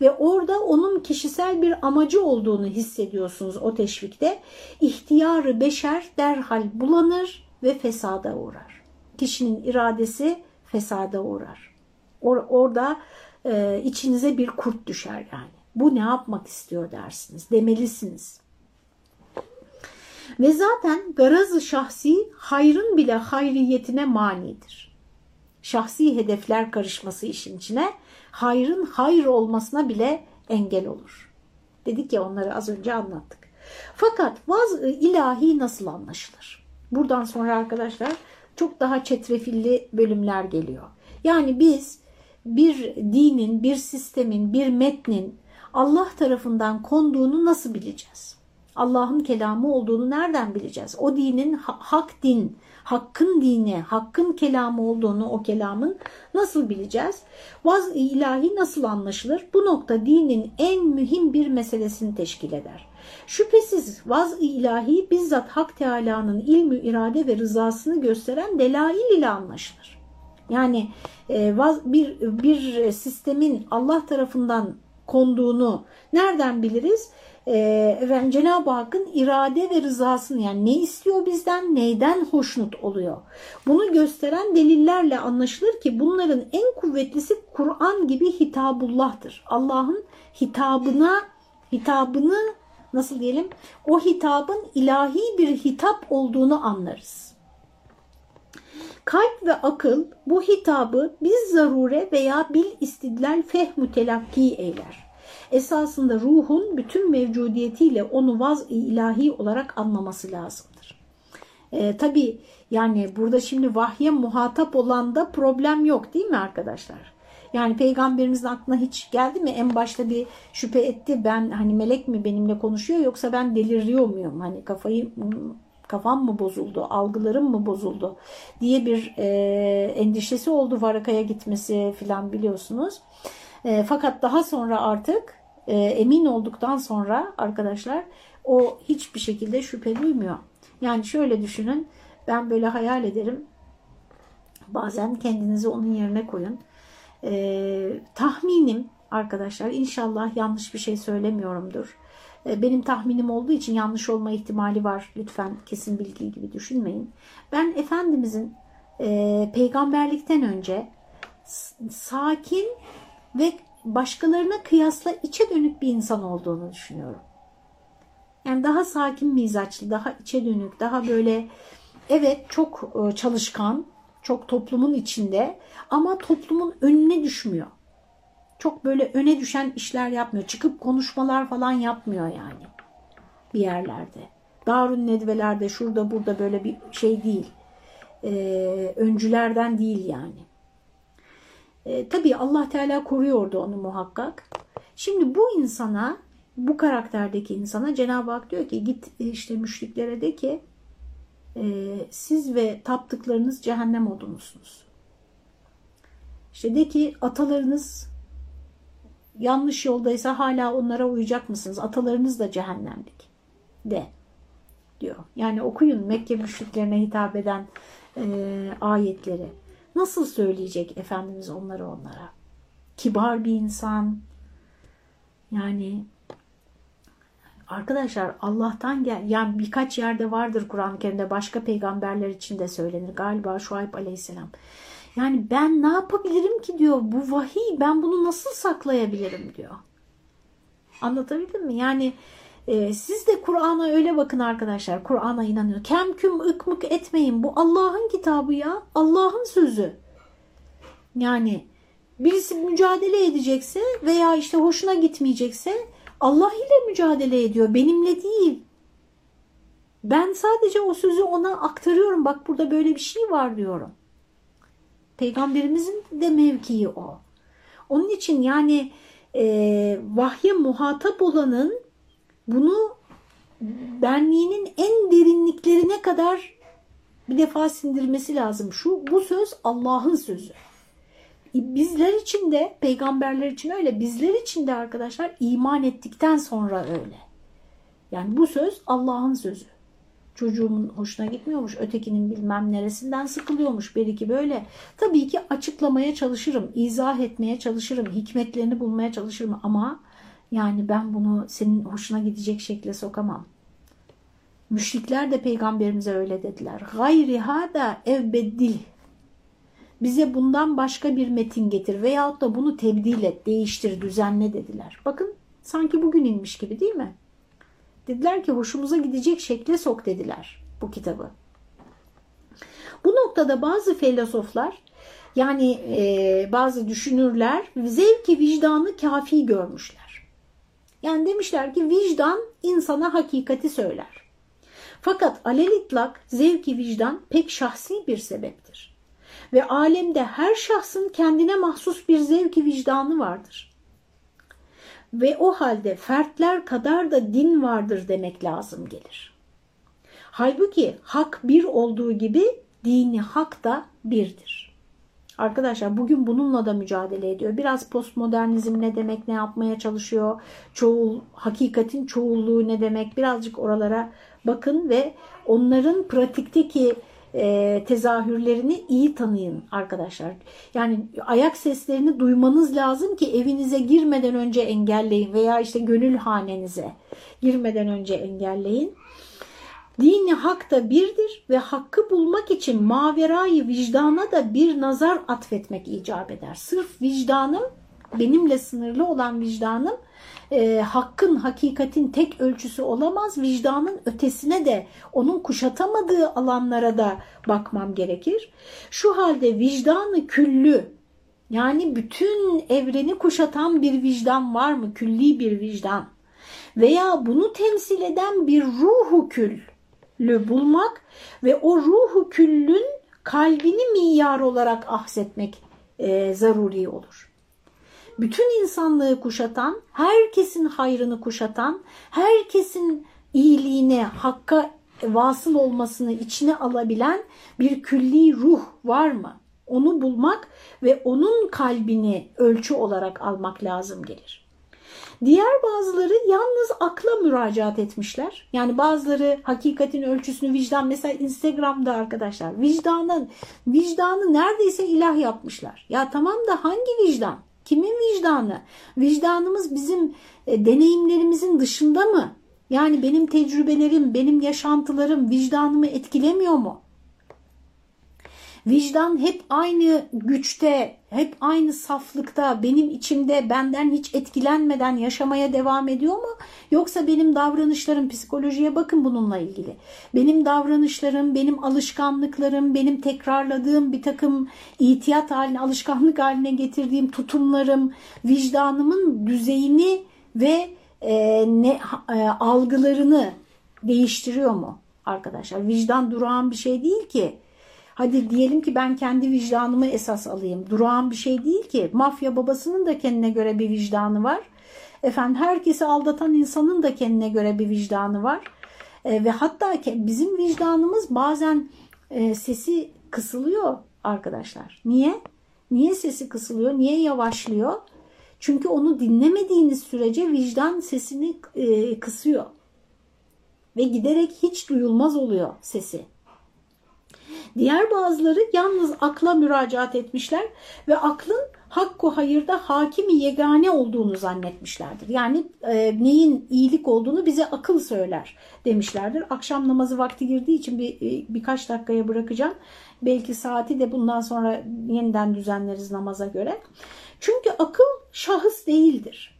ve orada onun kişisel bir amacı olduğunu hissediyorsunuz o teşvikte. İhtiyarı beşer derhal bulanır ve fesada uğrar. Kişinin iradesi fesada uğrar. Or orada e, içinize bir kurt düşer yani. Bu ne yapmak istiyor dersiniz, demelisiniz. Ve zaten garazı şahsi hayrın bile hayriyetine manidir. Şahsi hedefler karışması işin içine hayrın hayır olmasına bile engel olur. Dedik ya onları az önce anlattık. Fakat vaz ilahi nasıl anlaşılır? Buradan sonra arkadaşlar çok daha çetrefilli bölümler geliyor. Yani biz bir dinin, bir sistemin, bir metnin Allah tarafından konduğunu nasıl bileceğiz? Allah'ın kelamı olduğunu nereden bileceğiz? O dinin hak din, hakkın dini, hakkın kelamı olduğunu o kelamın nasıl bileceğiz? Vaz-ı ilahi nasıl anlaşılır? Bu nokta dinin en mühim bir meselesini teşkil eder. Şüphesiz vaz-ı ilahi bizzat Hak Teala'nın ilmü, irade ve rızasını gösteren delail ile anlaşılır. Yani e, bir, bir sistemin Allah tarafından konduğunu nereden biliriz? E, Cenab-ı Hakk'ın irade ve rızasını yani ne istiyor bizden, neyden hoşnut oluyor. Bunu gösteren delillerle anlaşılır ki bunların en kuvvetlisi Kur'an gibi hitabullah'tır. Allah'ın hitabına, hitabını nasıl diyelim o hitabın ilahi bir hitap olduğunu anlarız. Kalp ve akıl bu hitabı biz zarure veya bil istidlal fehmü telakki eyler esasında ruhun bütün mevcudiyetiyle onu vaz-ı ilahi olarak anlaması lazımdır. E, Tabi yani burada şimdi vahye muhatap olan da problem yok değil mi arkadaşlar? Yani peygamberimizin aklına hiç geldi mi? En başta bir şüphe etti. Ben hani melek mi benimle konuşuyor yoksa ben deliriyor muyum? Hani kafayı kafam mı bozuldu, algılarım mı bozuldu diye bir e, endişesi oldu Varaka'ya gitmesi filan biliyorsunuz. E, fakat daha sonra artık e, emin olduktan sonra arkadaşlar o hiçbir şekilde şüphe duymuyor. Yani şöyle düşünün ben böyle hayal ederim bazen kendinizi onun yerine koyun. E, tahminim arkadaşlar inşallah yanlış bir şey söylemiyorumdur. E, benim tahminim olduğu için yanlış olma ihtimali var. Lütfen kesin bilgi gibi düşünmeyin. Ben Efendimizin e, peygamberlikten önce sakin ve başkalarına kıyasla içe dönük bir insan olduğunu düşünüyorum. Yani daha sakin mizaçlı, daha içe dönük, daha böyle evet çok e, çalışkan Çok toplumun içinde ama toplumun önüne düşmüyor. Çok böyle öne düşen işler yapmıyor. Çıkıp konuşmalar falan yapmıyor yani bir yerlerde. Darun Nedve'lerde şurada burada böyle bir şey değil. Ee, öncülerden değil yani. Ee, tabii Allah Teala koruyordu onu muhakkak. Şimdi bu insana bu karakterdeki insana Cenab-ı Hak diyor ki git işte müşriklere de ki e, siz ve taptıklarınız cehennem odunuzsunuz. İşte de ki atalarınız yanlış yoldaysa hala onlara uyacak mısınız? Atalarınız da cehennemlik de diyor. Yani okuyun Mekke müşriklerine hitap eden e, ayetleri. Nasıl söyleyecek Efendimiz onları onlara? Kibar bir insan. Yani arkadaşlar Allah'tan gel yani birkaç yerde vardır Kur'an-ı Kerim'de başka peygamberler için de söylenir. Galiba Şuayb Aleyhisselam. Yani ben ne yapabilirim ki diyor bu vahiy ben bunu nasıl saklayabilirim diyor. Anlatabildim mi? Yani e, siz de Kur'an'a öyle bakın arkadaşlar. Kur'an'a inanıyor. Kem küm ıkmık etmeyin. Bu Allah'ın kitabı ya. Allah'ın sözü. Yani birisi mücadele edecekse veya işte hoşuna gitmeyecekse Allah ile mücadele ediyor. Benimle değil. Ben sadece o sözü ona aktarıyorum. Bak burada böyle bir şey var diyorum. Peygamberimizin de mevkii o. Onun için yani e, vahye muhatap olanın bunu benliğinin en derinliklerine kadar bir defa sindirmesi lazım. Şu bu söz Allah'ın sözü. Bizler için de peygamberler için öyle bizler için de arkadaşlar iman ettikten sonra öyle. Yani bu söz Allah'ın sözü. Çocuğumun hoşuna gitmiyormuş, ötekinin bilmem neresinden sıkılıyormuş, belki böyle. Tabii ki açıklamaya çalışırım, izah etmeye çalışırım, hikmetlerini bulmaya çalışırım ama yani ben bunu senin hoşuna gidecek şekle sokamam. Müşrikler de peygamberimize öyle dediler. Gayri hada evbeddil. Bize bundan başka bir metin getir veyahut da bunu tebdil et, değiştir, düzenle dediler. Bakın sanki bugün inmiş gibi değil mi? Dediler ki hoşumuza gidecek şekle sok dediler bu kitabı. Bu noktada bazı filozoflar yani e, bazı düşünürler zevki vicdanı kafi görmüşler. Yani demişler ki vicdan insana hakikati söyler. Fakat alelitlak zevki vicdan pek şahsi bir sebeptir. Ve alemde her şahsın kendine mahsus bir zevki vicdanı vardır. Ve o halde fertler kadar da din vardır demek lazım gelir. Halbuki hak bir olduğu gibi dini hak da birdir. Arkadaşlar bugün bununla da mücadele ediyor. Biraz postmodernizm ne demek, ne yapmaya çalışıyor, çoğul, hakikatin çoğulluğu ne demek birazcık oralara bakın ve onların pratikteki e, tezahürlerini iyi tanıyın arkadaşlar. Yani ayak seslerini duymanız lazım ki evinize girmeden önce engelleyin veya işte gönül hanenize girmeden önce engelleyin. Dini hak da birdir ve hakkı bulmak için maverayı vicdana da bir nazar atfetmek icap eder. Sırf vicdanım, benimle sınırlı olan vicdanım e, hakkın, hakikatin tek ölçüsü olamaz. Vicdanın ötesine de onun kuşatamadığı alanlara da bakmam gerekir. Şu halde vicdanı küllü yani bütün evreni kuşatan bir vicdan var mı? Külli bir vicdan. Veya bunu temsil eden bir ruhu küllü bulmak ve o ruhu küllün kalbini miyar olarak ahsetmek e, zaruri olur bütün insanlığı kuşatan, herkesin hayrını kuşatan, herkesin iyiliğine, hakka vasıl olmasını içine alabilen bir külli ruh var mı? Onu bulmak ve onun kalbini ölçü olarak almak lazım gelir. Diğer bazıları yalnız akla müracaat etmişler. Yani bazıları hakikatin ölçüsünü vicdan mesela Instagram'da arkadaşlar vicdanın vicdanı neredeyse ilah yapmışlar. Ya tamam da hangi vicdan? Kimin vicdanı? Vicdanımız bizim e, deneyimlerimizin dışında mı? Yani benim tecrübelerim, benim yaşantılarım vicdanımı etkilemiyor mu? Vicdan hep aynı güçte, hep aynı saflıkta, benim içimde benden hiç etkilenmeden yaşamaya devam ediyor mu? Yoksa benim davranışlarım, psikolojiye bakın bununla ilgili. Benim davranışlarım, benim alışkanlıklarım, benim tekrarladığım bir takım itiyat haline, alışkanlık haline getirdiğim tutumlarım, vicdanımın düzeyini ve e, ne e, algılarını değiştiriyor mu arkadaşlar? Vicdan durağan bir şey değil ki. Hadi diyelim ki ben kendi vicdanımı esas alayım. Durağan bir şey değil ki. Mafya babasının da kendine göre bir vicdanı var. Efendim herkesi aldatan insanın da kendine göre bir vicdanı var. E, ve hatta bizim vicdanımız bazen e, sesi kısılıyor arkadaşlar. Niye? Niye sesi kısılıyor? Niye yavaşlıyor? Çünkü onu dinlemediğiniz sürece vicdan sesini e, kısıyor. Ve giderek hiç duyulmaz oluyor sesi. Diğer bazıları yalnız akla müracaat etmişler ve aklın hakku hayırda hakimi yegane olduğunu zannetmişlerdir. Yani e, neyin iyilik olduğunu bize akıl söyler demişlerdir. Akşam namazı vakti girdiği için bir e, birkaç dakikaya bırakacağım. Belki saati de bundan sonra yeniden düzenleriz namaza göre. Çünkü akıl şahıs değildir.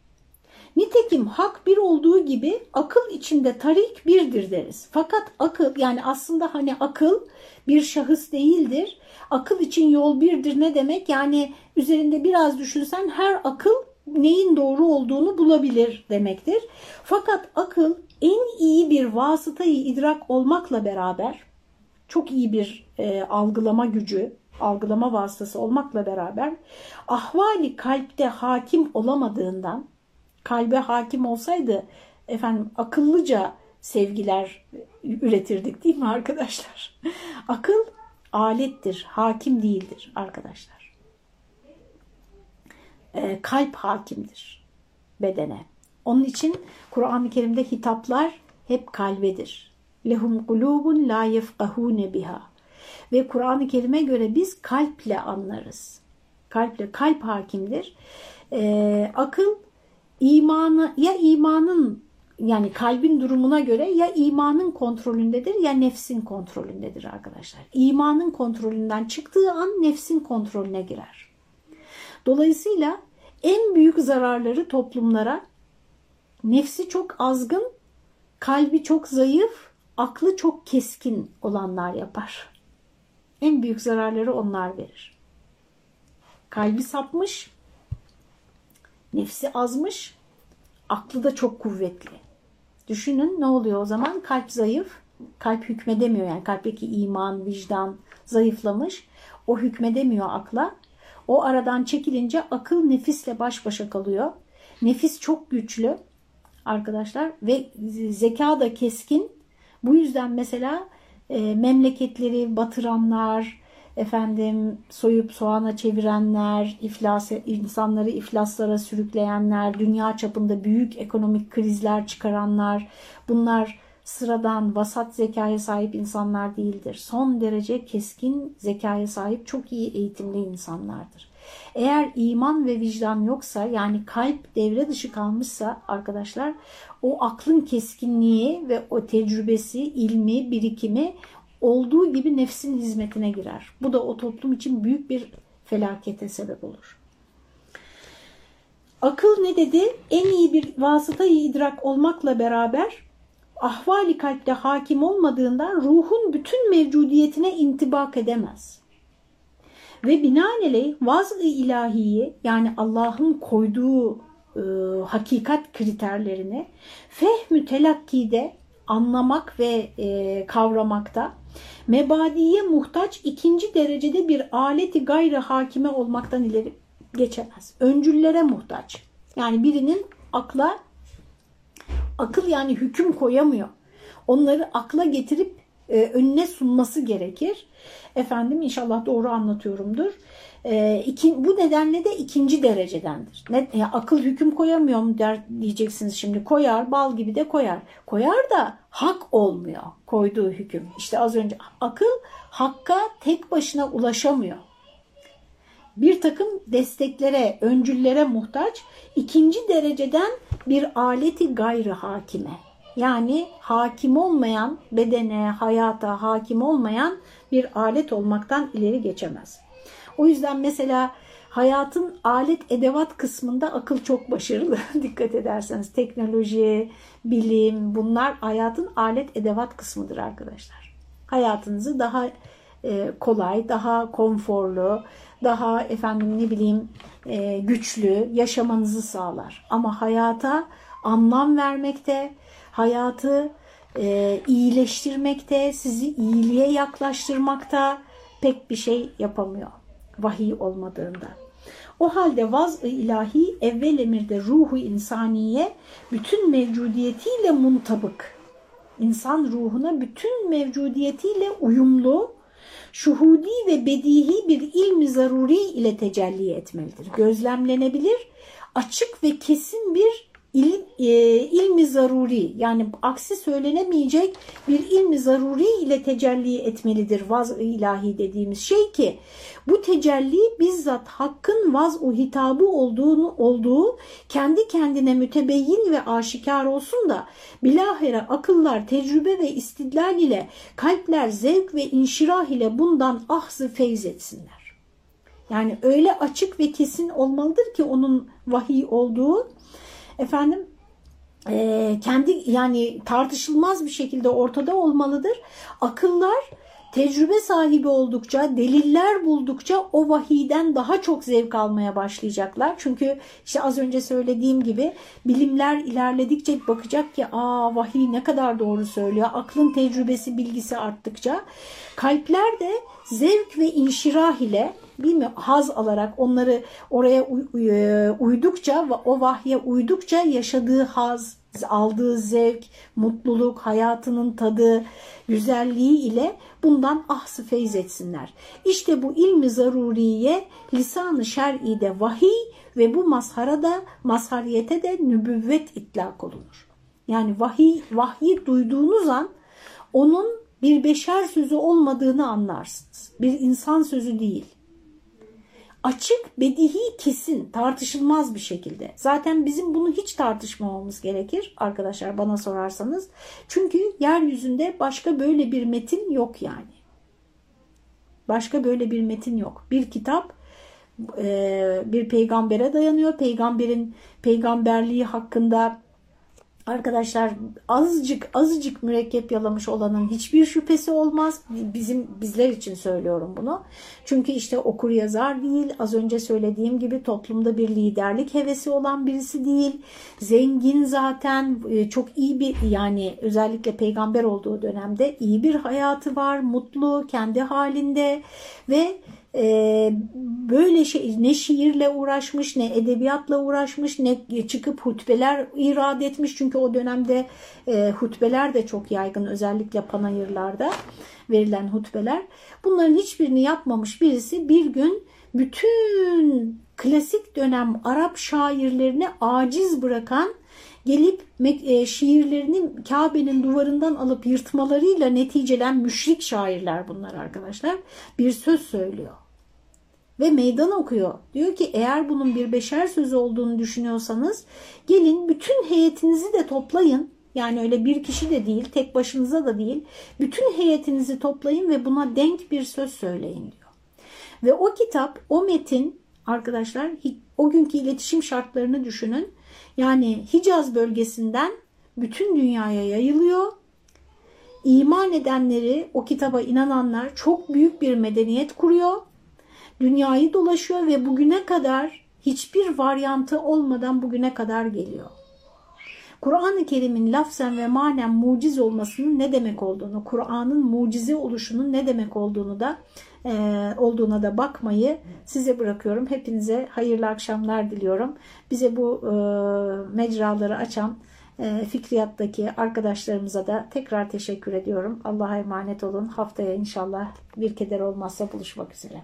Nitekim hak bir olduğu gibi akıl içinde tarik birdir deriz. Fakat akıl yani aslında hani akıl bir şahıs değildir. Akıl için yol birdir ne demek? Yani üzerinde biraz düşünsen her akıl neyin doğru olduğunu bulabilir demektir. Fakat akıl en iyi bir vasıtayı idrak olmakla beraber çok iyi bir e, algılama gücü, algılama vasıtası olmakla beraber ahvali kalpte hakim olamadığından kalbe hakim olsaydı efendim akıllıca sevgiler üretirdik değil mi arkadaşlar? Akıl alettir, hakim değildir arkadaşlar. E, kalp hakimdir bedene. Onun için Kur'an-ı Kerim'de hitaplar hep kalbedir. Lehum kulubun la yefkahune biha. Ve Kur'an-ı Kerim'e göre biz kalple anlarız. Kalple, kalp hakimdir. E, akıl imanı ya imanın yani kalbin durumuna göre ya imanın kontrolündedir ya nefsin kontrolündedir arkadaşlar. İmanın kontrolünden çıktığı an nefsin kontrolüne girer. Dolayısıyla en büyük zararları toplumlara nefsi çok azgın, kalbi çok zayıf, aklı çok keskin olanlar yapar. En büyük zararları onlar verir. Kalbi sapmış, nefsi azmış, aklı da çok kuvvetli. Düşünün ne oluyor o zaman? Kalp zayıf, kalp hükmedemiyor yani kalpteki iman, vicdan zayıflamış. O hükmedemiyor akla. O aradan çekilince akıl nefisle baş başa kalıyor. Nefis çok güçlü arkadaşlar ve zeka da keskin. Bu yüzden mesela e, memleketleri batıranlar, efendim soyup soğana çevirenler, iflas, insanları iflaslara sürükleyenler, dünya çapında büyük ekonomik krizler çıkaranlar, bunlar sıradan vasat zekaya sahip insanlar değildir. Son derece keskin zekaya sahip çok iyi eğitimli insanlardır. Eğer iman ve vicdan yoksa yani kalp devre dışı kalmışsa arkadaşlar o aklın keskinliği ve o tecrübesi, ilmi, birikimi olduğu gibi nefsin hizmetine girer. Bu da o toplum için büyük bir felakete sebep olur. Akıl ne dedi? En iyi bir vasıtayı idrak olmakla beraber ahvali kalpte hakim olmadığından ruhun bütün mevcudiyetine intibak edemez. Ve binaenaleyh vaz-ı ilahiyi yani Allah'ın koyduğu e, hakikat kriterlerini fehmü telakkide anlamak ve e, kavramakta mebadiye muhtaç ikinci derecede bir aleti gayrı hakime olmaktan ileri geçemez. Öncüllere muhtaç. Yani birinin akla akıl yani hüküm koyamıyor. Onları akla getirip e, önüne sunması gerekir. Efendim inşallah doğru anlatıyorumdur. E, iki, bu nedenle de ikinci derecedendir. Ne, e, akıl hüküm koyamıyor mu der, diyeceksiniz şimdi. Koyar, bal gibi de koyar. Koyar da hak olmuyor koyduğu hüküm. İşte az önce akıl hakka tek başına ulaşamıyor. Bir takım desteklere, öncüllere muhtaç ikinci dereceden bir aleti gayrı hakime Yani hakim olmayan bedene, hayata hakim olmayan bir alet olmaktan ileri geçemez. O yüzden mesela hayatın alet edevat kısmında akıl çok başarılı. Dikkat ederseniz teknoloji, bilim bunlar hayatın alet edevat kısmıdır arkadaşlar. Hayatınızı daha e, kolay, daha konforlu, daha efendim ne bileyim e, güçlü yaşamanızı sağlar. Ama hayata anlam vermekte, hayatı e, iyileştirmekte, sizi iyiliğe yaklaştırmakta pek bir şey yapamıyor vahiy olmadığında. O halde vaz-ı ilahi evvel emirde ruhu insaniye bütün mevcudiyetiyle muntabık. İnsan ruhuna bütün mevcudiyetiyle uyumlu, şuhudi ve bedihi bir ilmi zaruri ile tecelli etmelidir. Gözlemlenebilir, açık ve kesin bir ilim, e, ilmi zaruri yani aksi söylenemeyecek bir ilmi zaruri ile tecelli etmelidir vaz-ı ilahi dediğimiz şey ki bu tecelli bizzat hakkın vaz-ı hitabı olduğunu, olduğu kendi kendine mütebeyyin ve aşikar olsun da bilahare akıllar tecrübe ve istidlal ile kalpler zevk ve inşirah ile bundan ahzı feyz etsinler. Yani öyle açık ve kesin olmalıdır ki onun vahiy olduğu efendim e, kendi yani tartışılmaz bir şekilde ortada olmalıdır. Akıllar tecrübe sahibi oldukça, deliller buldukça o vahiyden daha çok zevk almaya başlayacaklar. Çünkü işte az önce söylediğim gibi bilimler ilerledikçe bakacak ki aa vahiy ne kadar doğru söylüyor. Aklın tecrübesi, bilgisi arttıkça kalpler de zevk ve inşirah ile mi haz alarak onları oraya e, uydukça ve o vahye uydukça yaşadığı haz, aldığı zevk, mutluluk, hayatının tadı, güzelliği ile bundan ahsı feyz etsinler. İşte bu ilmi zaruriye lisanı şer'i de vahiy ve bu mazhara da mazhariyete de nübüvvet itlak olunur. Yani vahiy, vahyi duyduğunuz an onun bir beşer sözü olmadığını anlarsınız. Bir insan sözü değil açık, bedihi, kesin, tartışılmaz bir şekilde. Zaten bizim bunu hiç tartışmamamız gerekir arkadaşlar bana sorarsanız. Çünkü yeryüzünde başka böyle bir metin yok yani. Başka böyle bir metin yok. Bir kitap bir peygambere dayanıyor. Peygamberin peygamberliği hakkında Arkadaşlar azıcık azıcık mürekkep yalamış olanın hiçbir şüphesi olmaz. Bizim bizler için söylüyorum bunu. Çünkü işte okur yazar değil. Az önce söylediğim gibi toplumda bir liderlik hevesi olan birisi değil. Zengin zaten e, çok iyi bir yani özellikle peygamber olduğu dönemde iyi bir hayatı var. Mutlu kendi halinde ve e, böyle şey ne şiirle uğraşmış ne edebiyatla uğraşmış ne çıkıp hutbeler irad etmiş. Çünkü o dönemde e, hutbeler de çok yaygın özellikle panayırlarda verilen hutbeler. Bunların hiçbirini yapmamış birisi bir gün bütün klasik dönem Arap şairlerini aciz bırakan gelip e, şiirlerini Kabe'nin duvarından alıp yırtmalarıyla neticelen müşrik şairler bunlar arkadaşlar. Bir söz söylüyor ve meydan okuyor. Diyor ki eğer bunun bir beşer sözü olduğunu düşünüyorsanız gelin bütün heyetinizi de toplayın. Yani öyle bir kişi de değil, tek başınıza da değil. Bütün heyetinizi toplayın ve buna denk bir söz söyleyin diyor. Ve o kitap, o metin arkadaşlar o günkü iletişim şartlarını düşünün. Yani Hicaz bölgesinden bütün dünyaya yayılıyor. İman edenleri, o kitaba inananlar çok büyük bir medeniyet kuruyor dünyayı dolaşıyor ve bugüne kadar hiçbir varyantı olmadan bugüne kadar geliyor. Kur'an-ı Kerim'in lafzen ve manen muciz olmasının ne demek olduğunu, Kur'an'ın mucize oluşunun ne demek olduğunu da e, olduğuna da bakmayı size bırakıyorum. Hepinize hayırlı akşamlar diliyorum. Bize bu e, mecraları açan e, Fikriyat'taki arkadaşlarımıza da tekrar teşekkür ediyorum. Allah'a emanet olun. Haftaya inşallah bir keder olmazsa buluşmak üzere.